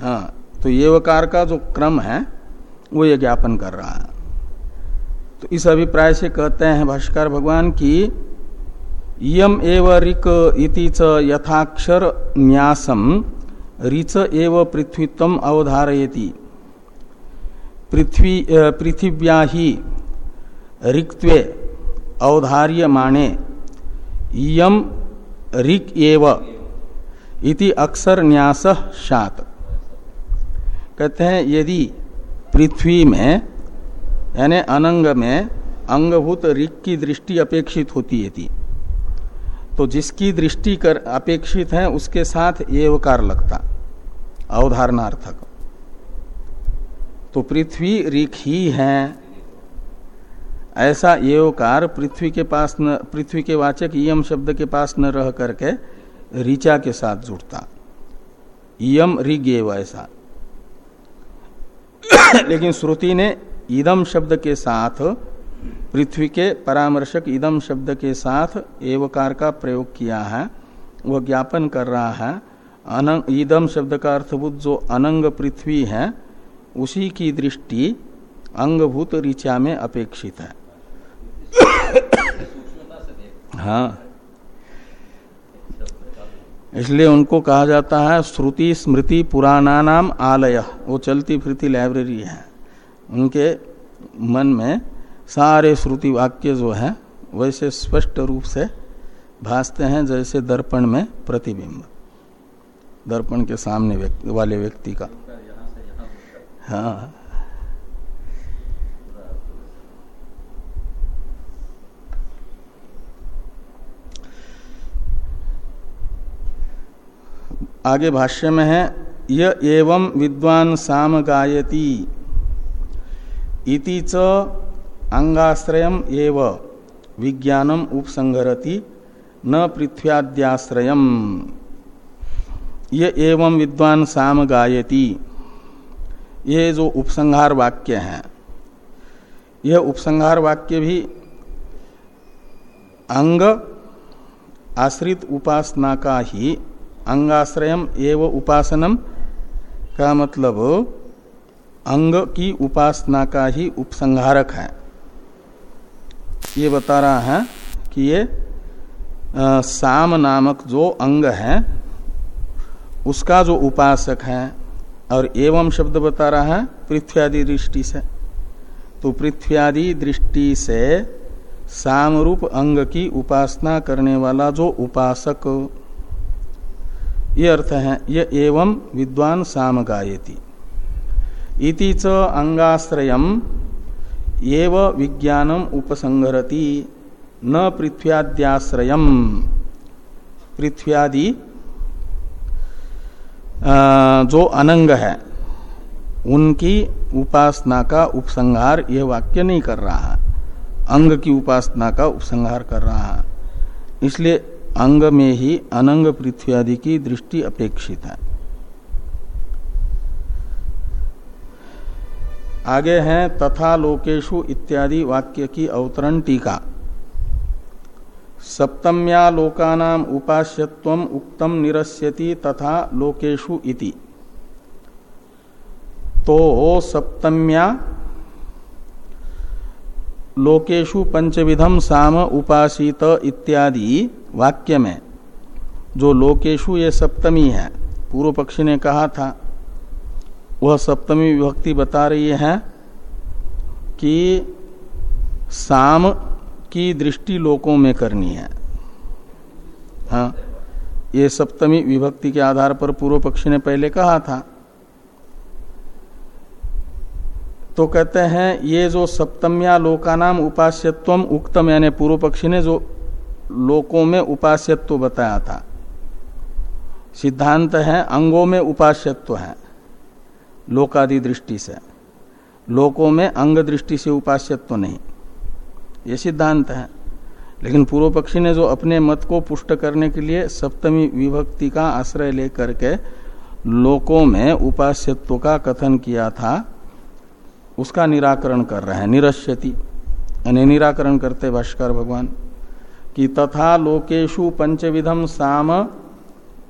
हाँ तो एवकार का जो क्रम है, वो ये ज्ञापन कर रहा है। तो इस अभिप्राय से कहते हैं भाष्कर भगवान की यम एव ऋक च यथाक्षर न्यासम, ऋच एव पृथ्वीत्व अवधारयति। पृथ्वी पृथिव्या ही ऋक्त्वे अवधार्यमाणे यम ऋक एव इति अक्षर न्यास शात। कहते हैं, यदि पृथ्वी में, यानी अनंग में अंगभूत ऋक की दृष्टि अपेक्षित होती है तो जिसकी दृष्टि कर अपेक्षित है, उसके साथ ये एवकार लगता। अवधारणार्थक। तो पृथ्वी ऋख ही है। ऐसा एवकार पृथ्वी के पास न, पृथ्वी के वाचक यम शब्द के पास न रह करके ऋचा के साथ जुड़ता। यम ऋग ऐसा। लेकिन श्रुति ने इदम शब्द के साथ पृथ्वी के परामर्शक इदम शब्द के साथ एवकार का प्रयोग किया है। वह ज्ञापन कर रहा है, अनंग ईदम शब्द का अर्थभूत जो अनंग पृथ्वी है, उसी की दृष्टि अंगभूत ऋचा में अपेक्षित है। हाँ। इसलिए उनको कहा जाता है, श्रुति स्मृति पुराना नाम आलय। वो चलती फिरती लाइब्रेरी है। उनके मन में सारे श्रुति वाक्य जो है वैसे स्पष्ट रूप से भासते हैं जैसे दर्पण में प्रतिबिंब। दर्पण के सामने व्यक्ति, वाले व्यक्ति का। हाँ। आगे भाष्य में है य एवं विद्वान साम गायती। इति च अंगाश्रय एव। विज्ञानम न पृथ्व्याद्याश्रय ये एवं विद्वान साम गायती। ये जो उपसंहार वाक्य है, यह उपसंहार वाक्य भी अंग, आश्रित उपासना का ही, अंगाश्रयम एवं उपासनम, का मतलब अंग की उपासना का ही उपसंहारक है। ये बता रहा है कि ये आ, साम नामक जो अंग है उसका जो उपासक है और एवं शब्द बता रहा है पृथ्व्यादि दृष्टि से। तो पृथ्व्यादि दृष्टि से सामरूप अंग की उपासना करने वाला जो उपासक ये अर्थ है ये एवं विद्वान साम गायती। इति च अंगाश्रयम एव विज्ञानम उपसंगरति न पृथ्व्याद्याश्रयम। पृथ्व्यादि जो अनंग है, उनकी उपासना का उपसंहार यह वाक्य नहीं कर रहा है। अंग की उपासना का उपसंहार कर रहा है। इसलिए अंग में ही अनंग पृथ्वी आदि की दृष्टि अपेक्षित है। आगे हैं तथा लोकेशु इत्यादि वाक्य की अवतरण टीका। सप्तम्या लोकानाम उपास्यत्व उक्तम निरस्यति तथा लोकेशु इति। तो सप्तम्या लोकेशु पंचविधम साम उपासित इत्यादि वाक्य में, जो लोकेशु ये सप्तमी है पूर्व पक्षी ने कहा था वह सप्तमी विभक्ति बता रही है कि साम की दृष्टि लोकों में करनी है। हाँ ये सप्तमी विभक्ति के आधार पर पूर्व पक्षी ने पहले कहा था। तो कहते हैं, ये जो सप्तम्या लोकानाम उपास्यत्व उक्तम, यानी पूर्व पक्षी ने जो लोकों में उपास्यत्व बताया था, सिद्धांत है, अंगों में उपास्यत्व है। लोकादि दृष्टि से। लोकों में अंग दृष्टि से उपास्यत्व नहीं। ये सिद्धांत है। लेकिन पूर्व पक्षी ने जो अपने मत को पुष्ट करने के लिए सप्तमी विभक्ति का आश्रय लेकर के लोकों में उपास्यत्व का कथन किया था, उसका निराकरण कर रहे हैं। निरश्यति। यानी निराकरण करते भाष्कर भगवान कि तथा लोकेशु पंचविधम साम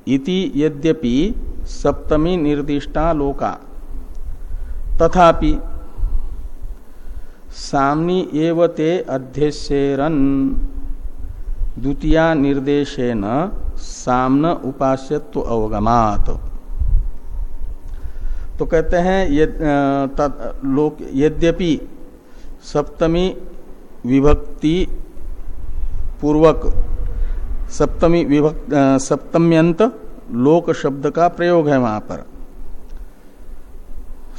इति यद्यपि सप्तमी निर्दिष्टा लोका। तथापि सामनी एवते अध्यक्षेरन द्वितीय निर्देशेन सामन उपास्यत्व अवगमात। तो कहते हैं लोक, यद्यपि सप्तमी विभक्ति पूर्वक, सप्तमी विभक्त सप्तम्यंत लोक शब्द का प्रयोग है वहाँ पर।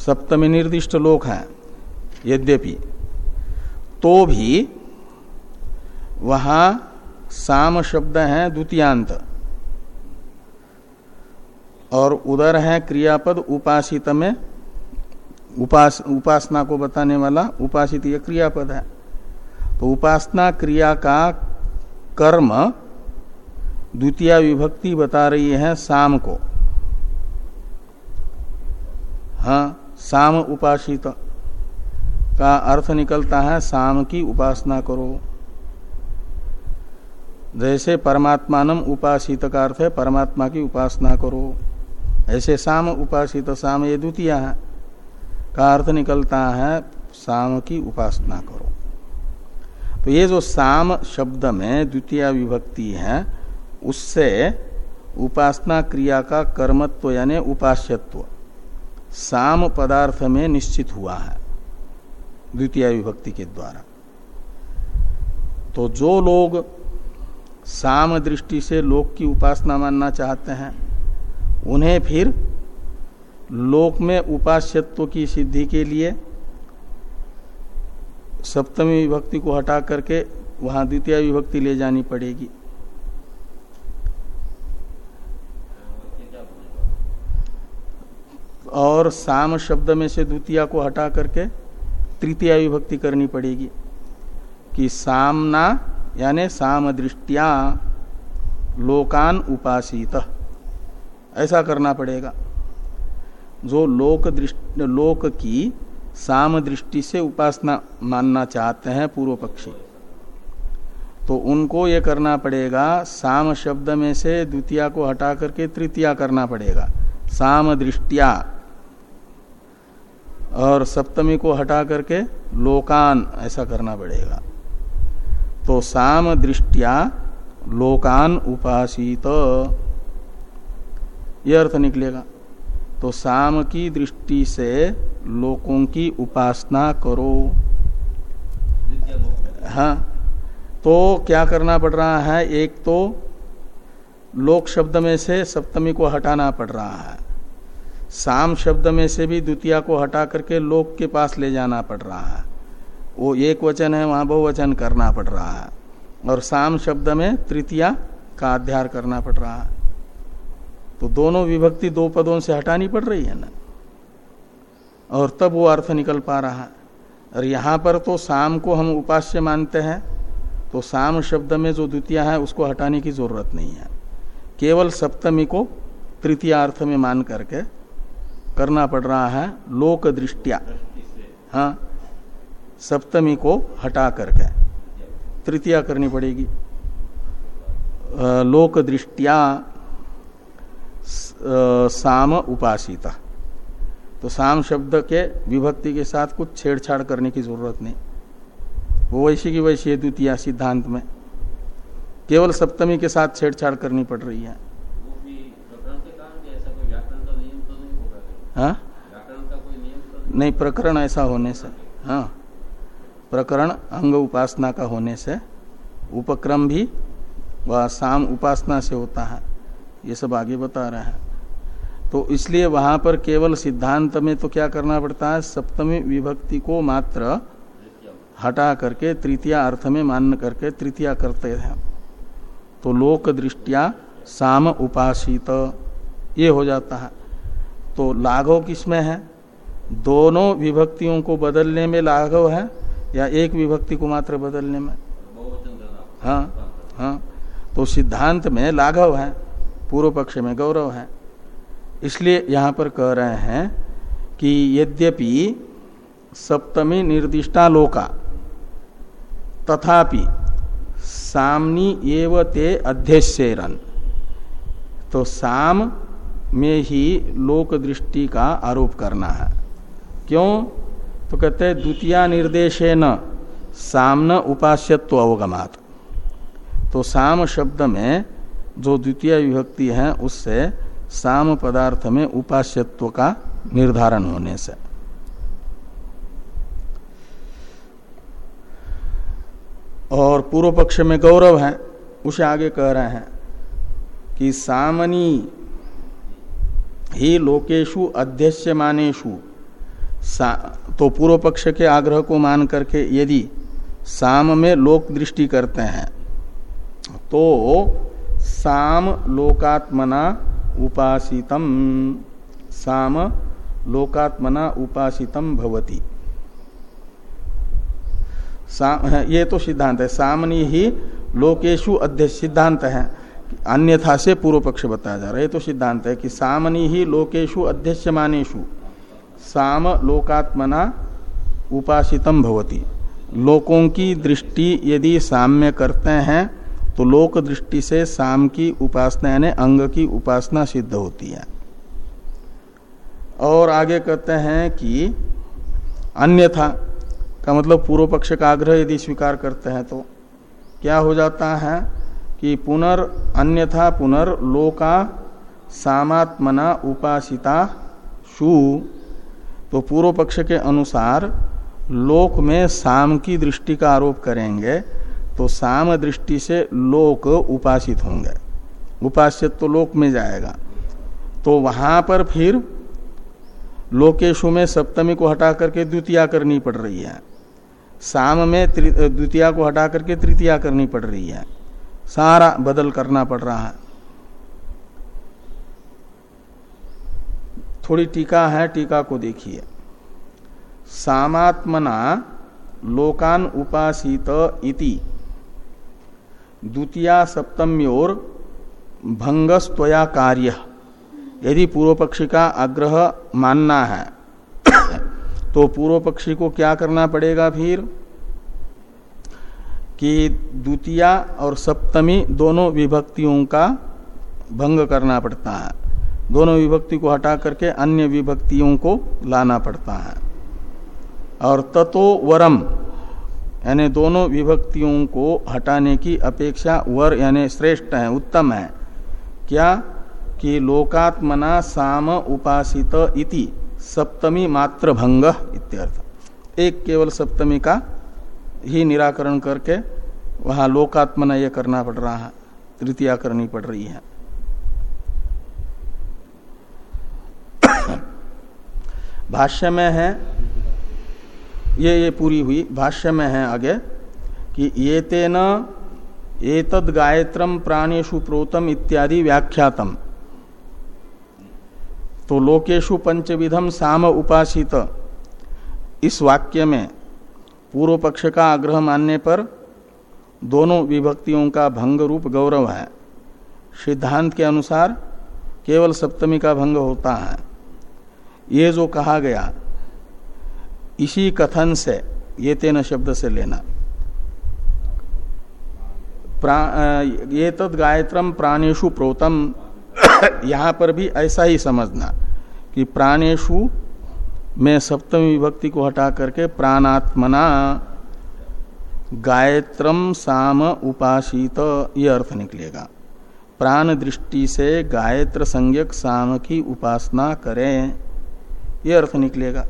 सप्तमी निर्दिष्ट लोक है, यद्यपि तो भी वहाँ साम शब्द है द्वितीयांत। और उधर है क्रियापद उपासित में, उपास, उपासना को बताने वाला उपासित यह क्रियापद है। तो उपासना क्रिया का कर्म द्वितीय विभक्ति बता रही है साम को। हाँ साम उपासित का अर्थ निकलता है, साम की उपासना करो। जैसे परमात्मानम उपासित का अर्थ है, परमात्मा की उपासना करो। ऐसे साम उपासित शाम ये द्वितीय है। का अर्थ निकलता है शाम की उपासना करो। तो ये जो शाम शब्द में द्वितीय विभक्ति है, उससे उपासना क्रिया का कर्मत्व यानी उपास्यत्व साम पदार्थ में निश्चित हुआ है, द्वितीय विभक्ति के द्वारा। तो जो लोग साम दृष्टि से लोक की उपासना मानना चाहते हैं, उन्हें फिर लोक में उपास्यत्व की सिद्धि के लिए सप्तमी विभक्ति को हटा करके वहाँ द्वितीय विभक्ति ले जानी पड़ेगी। और साम शब्द में से द्वितीय को हटा करके तृतीय विभक्ति करनी पड़ेगी। कि सामना, यानी साम दृष्टिया लोकान उपासित। ऐसा करना पड़ेगा। जो लोक दृष्टि, लोक की साम दृष्टि से उपासना मानना चाहते हैं पूर्व पक्षी तो उनको ये करना पड़ेगा, साम शब्द में से द्वितीय को हटा करके तृतीया करना पड़ेगा। साम दृष्टिया और सप्तमी को हटा करके लोकान, ऐसा करना पड़ेगा। तो साम दृष्टिया लोकान उपासित। यह अर्थ निकलेगा। तो साम की दृष्टि से लोकों की उपासना करो। हाँ। तो क्या करना पड़ रहा है? एक तो लोक शब्द में से सप्तमी को हटाना पड़ रहा है। साम शब्द में से भी द्वितीय को हटा करके लोक के पास ले जाना पड़ रहा है। वो एक वचन है, वहाँ बहुवचन करना पड़ रहा है। और साम शब्द में तृतीया का अध्यार करना पड़ रहा है। तो दोनों विभक्ति दो पदों से हटानी पड़ रही है ना? और तब वो अर्थ निकल पा रहा है। और यहाँ पर तो साम को हम उपास्य मानते हैं। तो साम शब्द में जो द्वितीय है, उसको हटाने की ज़रूरत नहीं है। केवल सप्तमी को तृतीय अर्थ में मान करके करना पड़ रहा है लोक दृष्टिया। हाँ सप्तमी को हटा करके। तृतीया करनी पड़ेगी। लोक दृष्टिया साम उपासिता। तो साम शब्द के विभक्ति के साथ कुछ छेड़छाड़ करने की ज़रूरत नहीं। वो वैसी की वैसी है द्वितीय सिद्धांत में। केवल सप्तमी के साथ छेड़छाड़ करनी पड़ रही है। हाँ? नहीं, प्रकरण ऐसा होने से हाँ। प्रकरण अंग उपासना का होने से, उपक्रम भी वह साम उपासना से होता है। ये सब आगे बता रहे हैं। तो इसलिए वहाँ पर केवल सिद्धांत में तो क्या करना पड़ता है? सप्तमी विभक्ति को मात्र हटा करके, तृतीय अर्थ में मान करके तृतीया करते हैं। तो लोक दृष्टिया साम उपासित, ये हो जाता है। तो लाघव किसमें है? दोनों विभक्तियों को बदलने में लाघव है या एक विभक्ति को मात्र बदलने में? हाँ हाँ। तो सिद्धांत में लाघव है, पूर्व पक्ष में गौरव है। इसलिए यहाँ पर कह रहे हैं कि यद्यपि सप्तमी निर्दिष्टा लोका तथापि सामनी एव ते अध्यक्षरन तो साम में ही लोक दृष्टि का आरोप करना है। क्यों? तो कहते हैं, द्वितीय निर्देशे न सामन उपास्यत्व अवगमात। तो साम शब्द में जो द्वितीय विभक्ति है, उससे साम पदार्थ में उपास्यत्व का निर्धारण होने से। और पूर्व पक्ष में गौरव है, उसे आगे कह रहे हैं कि सामनी ही लोकेशु अध्यक्षमानेशु तो पूर्व पक्ष के आग्रह को मान करके यदि साम में लोक दृष्टि करते हैं तो साम लोकात्मना उपासितम। साम लोकात्मना उपासितम भवती। ये तो सिद्धांत है। सामनी ही लोकेशु अध्यक्ष सिद्धांत है। अन्यथा से पूर्व पक्ष बताया जा रहा है। तो सिद्धांत है कि सामनी ही लोकेशु अध्यक्ष मानेशु साम लोकात्मना उपासितम भवती। लोकों की दृष्टि यदि साम्य करते हैं तो लोक दृष्टि से साम की उपासना यानी अंग की उपासना सिद्ध होती है। और आगे कहते हैं कि अन्यथा का मतलब पूर्व पक्ष का आग्रह यदि स्वीकार करते हैं तो क्या हो जाता है? कि पुनर् अन्यथा पुनर्लोका सामात्मना उपासिता शु। तो पूर्व पक्ष के अनुसार लोक में साम की दृष्टि का आरोप करेंगे तो साम दृष्टि से लोक उपासित होंगे। उपासित तो लोक में जाएगा। तो वहाँ पर फिर लोकेशु में सप्तमी को हटा करके द्वितीय करनी पड़ रही है। साम में द्वितीय को हटा करके तृतीया करनी पड़ रही है। सारा बदल करना पड़ रहा है। थोड़ी टीका है, टीका को देखिए। सामात्मना लोकान उपासित इति। द्वितीय सप्तम्योर भंगस्त्वया कार्य। यदि पूर्व पक्षी का आग्रह मानना है तो पूर्व पक्षी को क्या करना पड़ेगा फिर? कि द्वितीय और सप्तमी दोनों विभक्तियों का भंग करना पड़ता है। दोनों विभक्ति को हटा करके अन्य विभक्तियों को लाना पड़ता है। और ततो वरम, यानी दोनों विभक्तियों को हटाने की अपेक्षा वर, यानी श्रेष्ठ है, उत्तम है। क्या? कि लोकात्मना साम उपासित इति, सप्तमी मात्र भंग इत्यर्थ। एक केवल सप्तमी का ही निराकरण करके वहाँ लोकात्मना यह करना पड़ रहा है, तृतीया करनी पड़ रही है। भाष्य में है, ये ये पूरी हुई। भाष्य में है आगे कि ये तेन एतद गायत्रम प्राणेशु प्रोतम इत्यादि व्याख्यातम। तो लोकेशु पंचविधम साम उपासित। इस वाक्य में पूर्व पक्ष का आग्रह मानने पर दोनों विभक्तियों का भंग रूप गौरव है। सिद्धांत के अनुसार केवल सप्तमी का भंग होता है। ये जो कहा गया, इसी कथन से, ये तेन शब्द से लेना। ये तद गायत्रम प्राणेशु प्रोतम। यहाँ पर भी ऐसा ही समझना कि प्राणेशु में सप्तमी विभक्ति को हटा करके प्राणात्मना गायत्रम साम उपासित ये अर्थ निकलेगा। प्राण दृष्टि से गायत्र संज्ञक साम की उपासना करें, ये अर्थ निकलेगा।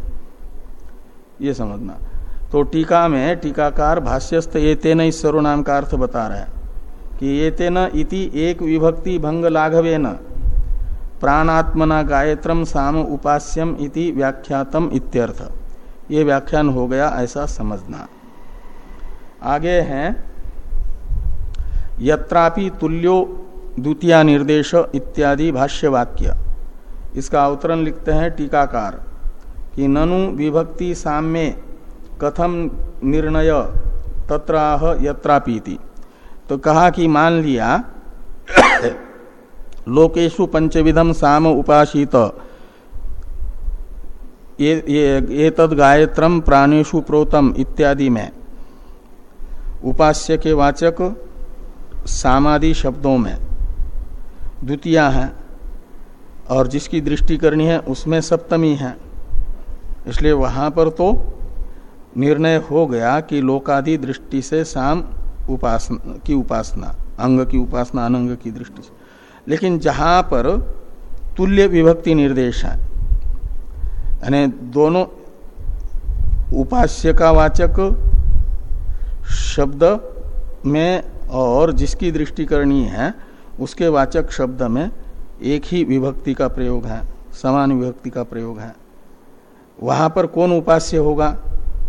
ये समझना। तो टीका में टीकाकार भाष्यस्त ये तेन इस सर्वनाम का अर्थ बता रहा है कि ये तेन इति एक विभक्ति भंग लाघवे न प्राणात्मना गायत्रम साम उपास्यम इति व्याख्यातम इत्यर्थ। ये व्याख्यान हो गया, ऐसा समझना। आगे हैं, यत्रापि तुल्यो द्वितीय निर्देश इत्यादि भाष्य वाक्य इसका अवतरण लिखते हैं टीकाकार, कि ननु विभक्ति साम्य कथम निर्णय तत्राह यत्रापीति। तो कहा कि मान लिया लोकेशु पंचविधम साम उपासित ये ये तद गायत्रम प्राणेशु प्रोतम इत्यादि में। उपास्य के वाचक सामादि शब्दों में। द्वितीय है, और जिसकी दृष्टि करनी है, उसमें सप्तमी है। इसलिए वहाँ पर तो निर्णय हो गया कि लोकादि दृष्टि से साम उपासना, की उपासना, अंग की उपासना, अनंग की दृष्टि से। लेकिन जहाँ पर तुल्य विभक्ति निर्देश है, यानी दोनों उपास्य का वाचक शब्द में और जिसकी दृष्टि करनी है, उसके वाचक शब्द में एक ही विभक्ति का प्रयोग है, समान विभक्ति का प्रयोग है। वहाँ पर कौन उपास्य होगा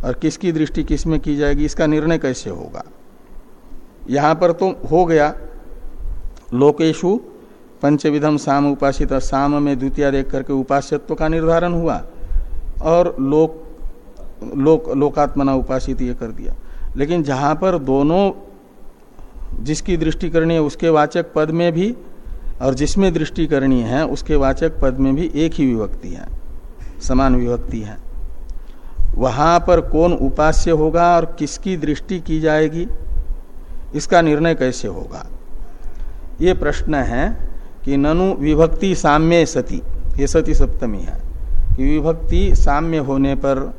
और किसकी दृष्टि किसमें की जाएगी, इसका निर्णय कैसे होगा? यहाँ पर तो हो गया लोकेशु पंचविधम साम उपासित, साम में द्वितीय देख करके उपास्यत्व का निर्धारण हुआ और लोक लोक, लोकात्मना उपासित ये कर दिया। लेकिन जहाँ पर दोनों जिसकी दृष्टि करनी है उसके वाचक पद में भी और जिसमें दृष्टि करनी है उसके वाचक पद में भी एक ही विभक्ति है, समान विभक्ति है। वहाँ पर कौन उपास्य होगा और किसकी दृष्टि की जाएगी, इसका निर्णय कैसे होगा? ये प्रश्न है कि ननु विभक्ति साम्य सती। ये सती सप्तमी है। कि विभक्ति साम्य होने पर,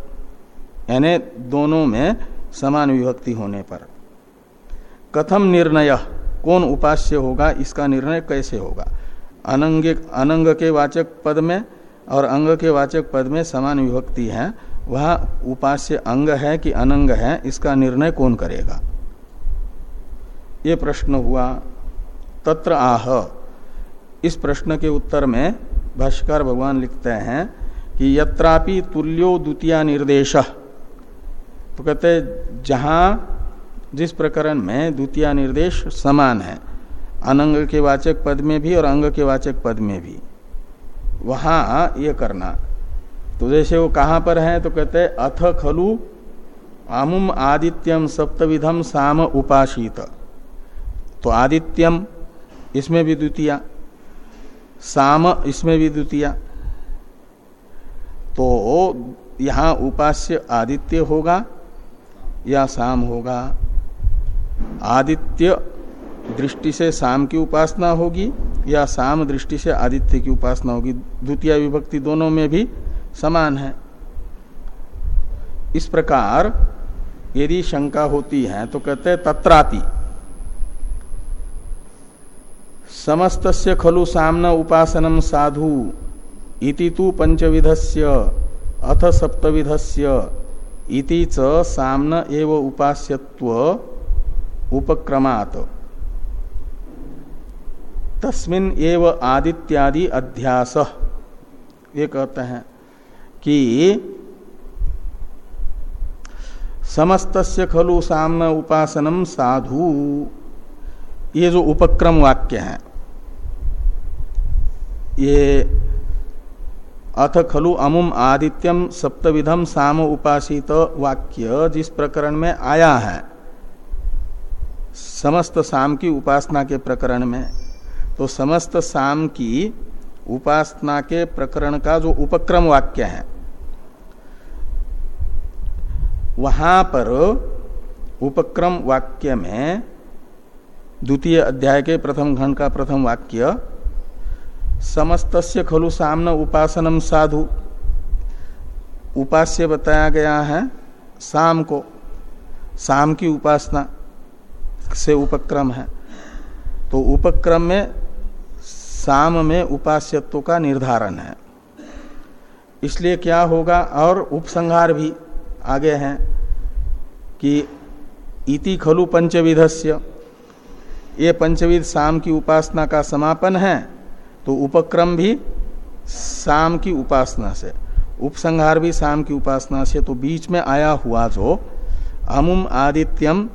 यानी दोनों में समान विभक्ति होने पर। कथम निर्णय, कौन उपास्य होगा, इसका निर्णय कैसे होगा? अनंग अनंग के वाचक पद में और अंग के वाचक पद में समान विभक्ति है। वह उपास्य अंग है कि अनंग है, इसका निर्णय कौन करेगा? ये प्रश्न हुआ। तत्र आह। इस प्रश्न के उत्तर में भाष्कर भगवान लिखते हैं कि यत्रापि तुल्यो द्वितीय निर्देश। तो कहते जहाँ जिस प्रकरण में द्वितीय निर्देश समान है, अनंग के वाचक पद में भी और अंग के वाचक पद में भी, वहाँ ये करना। तो जैसे वो कहाँ पर है तो कहते हैं, अथ खलु आमुम आदित्यम सप्तविधम साम उपासित तो आदित्यम, इसमें भी द्वितीय। साम इसमें भी द्वितीय। तो यहाँ उपास्य आदित्य होगा या साम होगा? आदित्य दृष्टि से शाम की उपासना होगी या शाम दृष्टि से आदित्य की उपासना होगी? द्वितीय विभक्ति दोनों में भी समान है। इस प्रकार यदि शंका होती है तो कहते हैं तत्रापि समस्त खलु सामना उपासनम साधु इति तु पंचविधस्य अथ सप्तविधस्य, इति च सामन एव उपास्यत्व उपक्रमात। तस्मिन एव आदित्यादि अध्यास। ये कहते हैं कि समस्त खलु सामन उपासनम साधु। ये जो उपक्रम वाक्य है ये अथ खलु अमुम आदित्यम सप्तविधम साम उपासित वाक्य जिस प्रकरण में आया है, समस्त साम की उपासना के प्रकरण में तो समस्त साम की उपासना के प्रकरण का जो उपक्रम वाक्य है, वहाँ पर उपक्रम वाक्य में द्वितीय अध्याय के प्रथम खंड का प्रथम वाक्य समस्त खलु सामन उपासनम साधु। उपास्य बताया गया है शाम को। शाम की उपासना से उपक्रम है। तो उपक्रम में शाम में उपास्यत्व का निर्धारण है। इसलिए क्या होगा और उपसंहार भी आगे हैं कि इति खलु पंचविधस्य। ये पंचविध शाम की उपासना का समापन है। तो उपक्रम भी शाम की उपासना से, उपसंहार भी शाम की उपासना से तो बीच में आया हुआ जो अमुम आदित्यम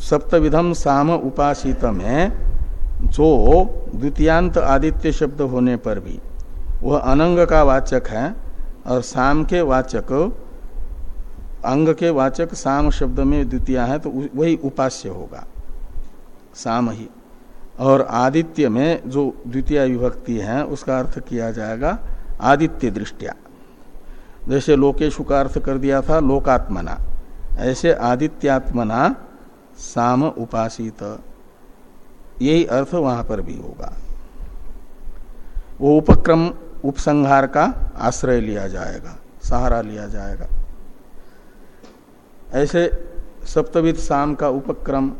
सप्तविधम साम उपासित में जो द्वितीयांत आदित्य शब्द होने पर भी, वह अनंग का वाचक है और साम के वाचक, अंग के वाचक साम शब्द में द्वितीय है तो वही उपास्य होगा। साम ही। और आदित्य में जो द्वितीय विभक्ति है, उसका अर्थ किया जाएगा आदित्य दृष्टिया। जैसे लोकेशु का अर्थ कर दिया था, लोकात्मना। ऐसे आदित्यात्मना साम उपासित। यही अर्थ वहाँ पर भी होगा। वो उपक्रम उपसंहार का आश्रय लिया जाएगा, सहारा लिया जाएगा। ऐसे सप्तविध साम का उपक्रम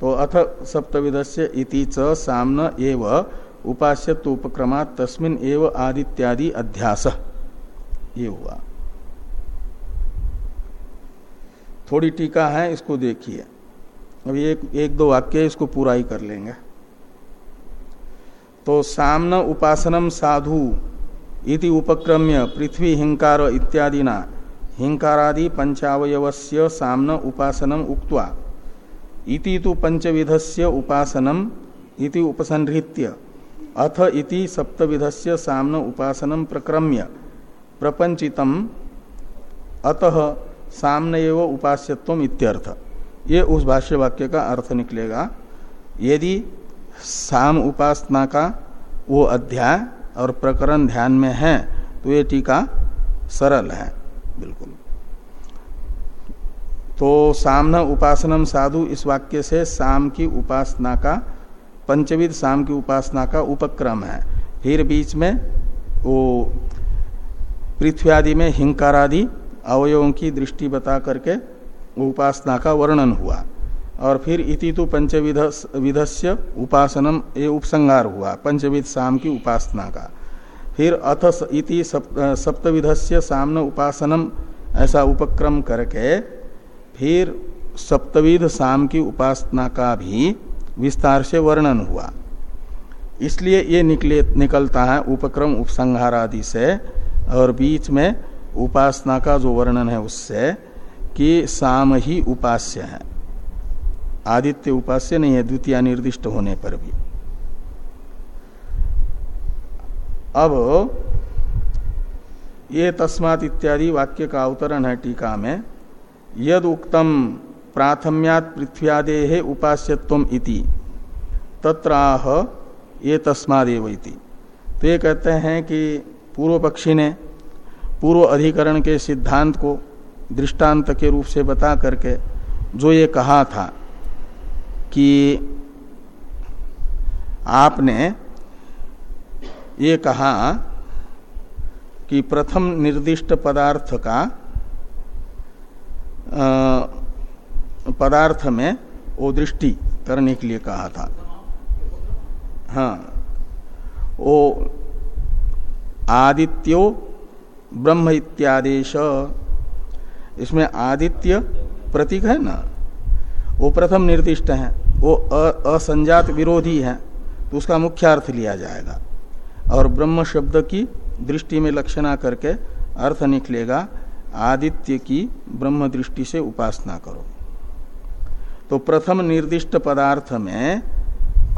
तो अथ सप्तविध से इति च सामन एव उपास्यत्व तस्मिन एव आदित्यादि अध्यास। ये हुआ। थोड़ी टीका है, इसको देखिए। अभी एक एक दो वाक्य इसको पूरा ही कर लेंगे। तो सामन उपासनम साधु इति उपक्रम्य पृथ्वी हिंकार इत्यादि ना हिंकारादि पंचावयवस्य सामन उपासनम उक्त्वा। इति तो पंचविधस्य उपासनम इति उपसंहृत्य। अथ इति सप्तविधस्य सामन उपासनम प्रक्रम्य। प्रपंचितम अतः सामने एव उपास्यत्व इत्यर्थ। ये उस भाष्य वाक्य का अर्थ निकलेगा, यदि साम उपासना का वो अध्याय और प्रकरण ध्यान में है तो ये टीका सरल है, बिल्कुल। तो सामन उपासनम साधु इस वाक्य से शाम की उपासना का पंचविध शाम की उपासना का उपक्रम है। फिर बीच में वो पृथ्वी आदि में हिंकार आदि अवयवों की दृष्टि बता करके उपासना का वर्णन हुआ। और फिर इति तो पंचविध विधस्य उपासनम ये उपसंगार हुआ, पंचविध शाम की उपासना का। फिर अथ इति सप्तविधस्य सामन उपासनम ऐसा उपक्रम करके फिर सप्तविध शाम की उपासना का भी विस्तार से वर्णन हुआ। इसलिए ये निकले, निकलता है उपक्रम उपसंहार आदि से, और बीच में उपासना का जो वर्णन है उससे कि साम ही उपास्य है। आदित्य उपास्य नहीं है, द्वितीय निर्दिष्ट होने पर भी। अब ये तस्मात इत्यादि वाक्य का अवतरण है टीका में। यद उक्तम प्राथम्यात पृथ्व्यादे उपास्यत्व इति। तत्राह ये तस्मादेव इति। तो ये कहते हैं कि पूर्व पक्षी ने पूर्व अधिकरण के सिद्धांत को दृष्टांत के रूप से बता करके जो ये कहा था कि आपने ये कहा कि प्रथम निर्दिष्ट पदार्थ का पदार्थ में वो दृष्टि करने के लिए कहा था। हाँ। वो आदित्यो ब्रह्म इत्यादेश। इसमें आदित्य प्रतीक है ना? वो प्रथम निर्दिष्ट है। वो असंजात विरोधी है। तो उसका मुख्य अर्थ लिया जाएगा। और ब्रह्म शब्द की दृष्टि में लक्षणा करके अर्थ निकलेगा आदित्य की ब्रह्म दृष्टि से उपासना करो। तो प्रथम निर्दिष्ट पदार्थ में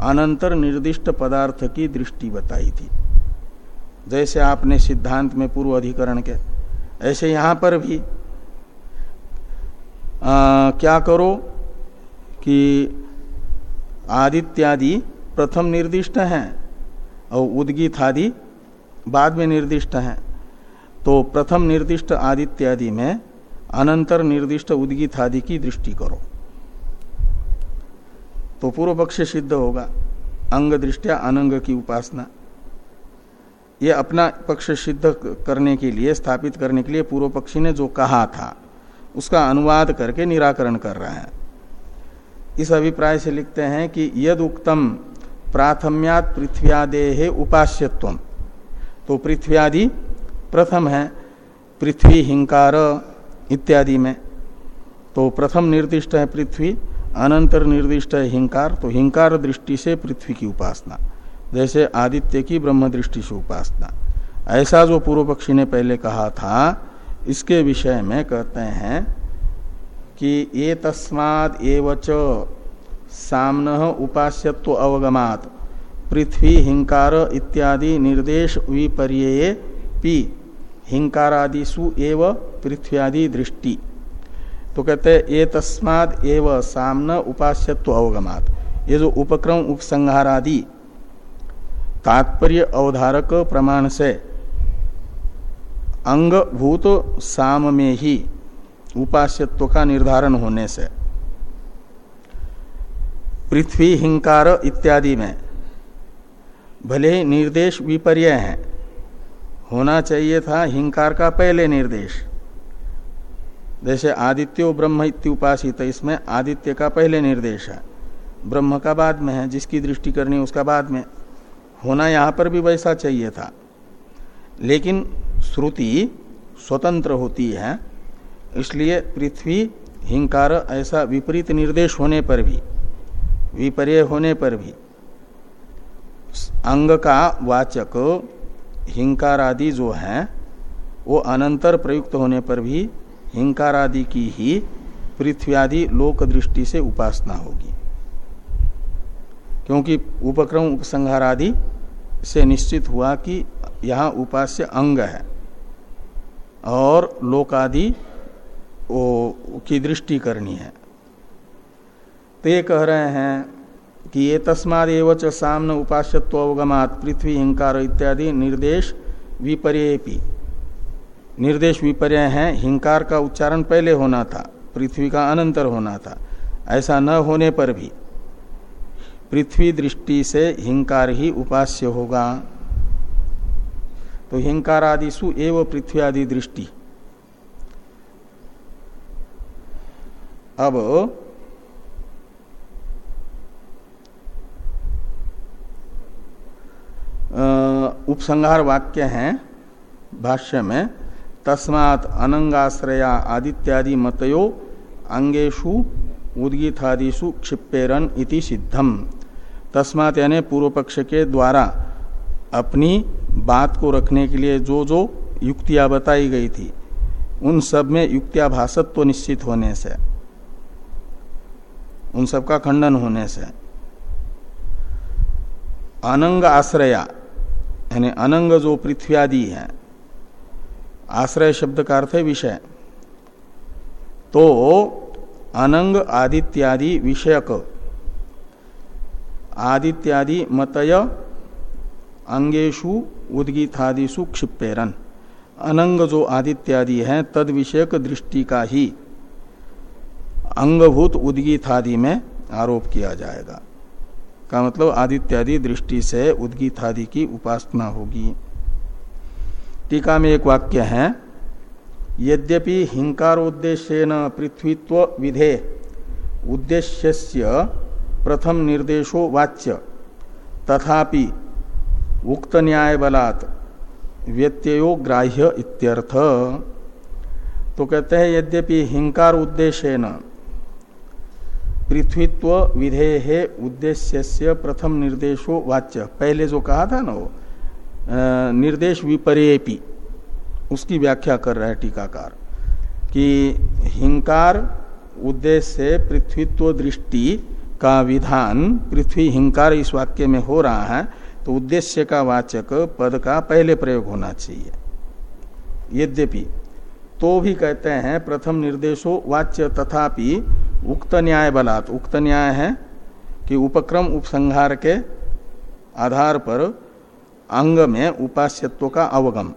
अनंतर निर्दिष्ट पदार्थ की दृष्टि बताई थी। जैसे आपने सिद्धांत में पूर्व अधिकरण के ऐसे यहाँ पर भी आ, क्या करो कि आदित्यादि प्रथम निर्दिष्ट हैं और उद्गीत आदि बाद में निर्दिष्ट हैं। तो प्रथम निर्दिष्ट आदित्यादि में अनंतर निर्दिष्ट उद्गीत आदि की दृष्टि करो। तो पूर्व पक्ष सिद्ध होगा, अंग दृष्टिया अनंग की उपासना। ये अपना पक्ष सिद्ध करने के लिए, स्थापित करने के लिए पूर्व पक्षी ने जो कहा था, उसका अनुवाद करके निराकरण कर रहे हैं। इस अभिप्राय से लिखते हैं कि यद उक्तम प्राथम्यात पृथ्व्यादे उपास्यत्व तो पृथ्व्यादि प्रथम है पृथ्वी हिंकार इत्यादि में। तो प्रथम निर्दिष्ट है पृथ्वी, अनंतर निर्दिष्ट है हिंकार। तो हिंकार दृष्टि से पृथ्वी की उपासना, जैसे आदित्य की ब्रह्म दृष्टि से उपासना। ऐसा जो पूर्व पक्षी ने पहले कहा था, इसके विषय में कहते हैं कि ये तस्माद एवच सामन उपास्यत्व अवगमात। पृथ्वी, हिंकार इत्यादि निर्देश विपर्य पी हिंकारादिशु एव पृथ्व्यादि दृष्टि। तो कहते हैं ये तस्माद एव सामन उपास्यत्व अवगमात। ये जो उपक्रम, उपसंहारादि तात्पर्य अवधारक प्रमाण से अंग भूत साम में ही उपास्यत्व का निर्धारण होने से, पृथ्वी, हिंकार इत्यादि में भले निर्देश विपर्य है होना चाहिए था हिंकार का पहले निर्देश। जैसे आदित्यो ब्रह्म इत्युपासित, इसमें आदित्य का पहले निर्देश है। ब्रह्म का बाद में है, जिसकी दृष्टि करनी उसका बाद में होना यहाँ पर भी वैसा चाहिए था। लेकिन श्रुति स्वतंत्र होती है, इसलिए पृथ्वी, हिंकार ऐसा विपरीत निर्देश होने पर भी, विपर्य होने पर भी, अंग का वाचक हिंकार आदि जो है, वो अनंतर प्रयुक्त होने पर भी हिंकार आदि की ही पृथ्वी आदि लोक दृष्टि से उपासना होगी। क्योंकि उपक्रम उपसंहार आदि से निश्चित हुआ कि यहाँ उपास्य अंग है और लोकादि की दृष्टि करनी है। तो ये कह रहे हैं कि ये तस्माद एवं सामने उपास्यत्व पृथ्वी, हिंकार इत्यादि निर्देश विपर्यपी निर्देश विपर्य है, हिंकार का उच्चारण पहले होना था, पृथ्वी का अनंतर होना था, ऐसा न होने पर भी। पृथ्वी दृष्टि से हिंकार ही उपास्य होगा। तो हिंकार आदिशु एवं पृथ्वी आदि दृष्टि। अब उपसंहार वाक्य हैं भाष्य में, तस्मात् अनंगाश्रया आदित्यादि मतयो अंगेशु उद्गीतादिशु क्षिपेरन इति सिद्धम। तस्मात यानी पूर्व पक्ष के द्वारा अपनी बात को रखने के लिए जो जो युक्तियाँ बताई गई थी, उन सब में युक्तियाभाषत्व तो निश्चित होने से, उन सब का खंडन होने से। अनंग आश्रया यानी अनंग जो पृथ्वी आदि है। आश्रय शब्द का अर्थ है विषय। तो अनंग आदित्यादि विषयक। आदित्यादि मतय अंगेशु उद्गीतादिशु क्षिपेरन अनंग जो आदित्यादि है, तद विषयक दृष्टि का ही। अंगभूत उद्गीतादि में आरोप किया जाएगा। का मतलब आदित्यादि दृष्टि से उद्गीतादि की उपासना होगी। टीका में एक वाक्य है, यद्यपि हिंकारोद्देश्य पृथ्वीत्व विधे उद्देश्य प्रथम निर्देशो वाच्य, तथापि उक्त न्याय बलात् व्यत्ययो ग्राह्य इत्यर्थ। तो कहते हैं, यद्यपि हिंकार उद्देश्य न पृथ्वीत्व विधेय है उद्देश्य प्रथम निर्देशो वाच्य। पहले जो कहा था ना वो निर्देश विपर्यपी उसकी व्याख्या कर रहा है टीकाकार कि हिंकार उद्देश्य से पृथ्वीत्व दृष्टि का विधान, पृथ्वी हिंकार इस वाक्य में हो रहा है तो उद्देश्य का वाचक पद का पहले प्रयोग होना चाहिए। यद्यपि तो भी कहते हैं, प्रथम निर्देशो वाच्य तथापि उक्त न्याय बलात्। उक्त न्याय है कि उपक्रम उपसंहार के आधार पर अंग में उपास्यत्व का अवगम।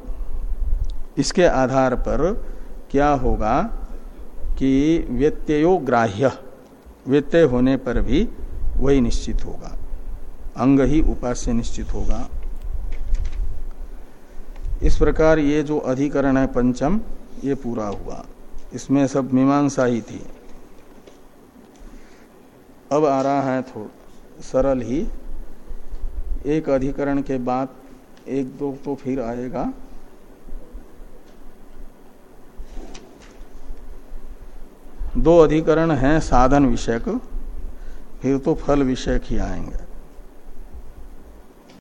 इसके आधार पर क्या होगा कि व्यत्ययो ग्राह्य, व्यत्यय होने पर भी वही निश्चित होगा। अंग ही उपास्य निश्चित होगा। इस प्रकार ये जो अधिकरण है पंचम ये पूरा हुआ। इसमें सब मीमांसा ही थी। अब आ रहा है थोड़ा सरल ही। एक अधिकरण के बाद एक दो तो फिर आएगा। दो अधिकरण हैं साधन विषयक, फिर तो फल विषयक ही आएँगे।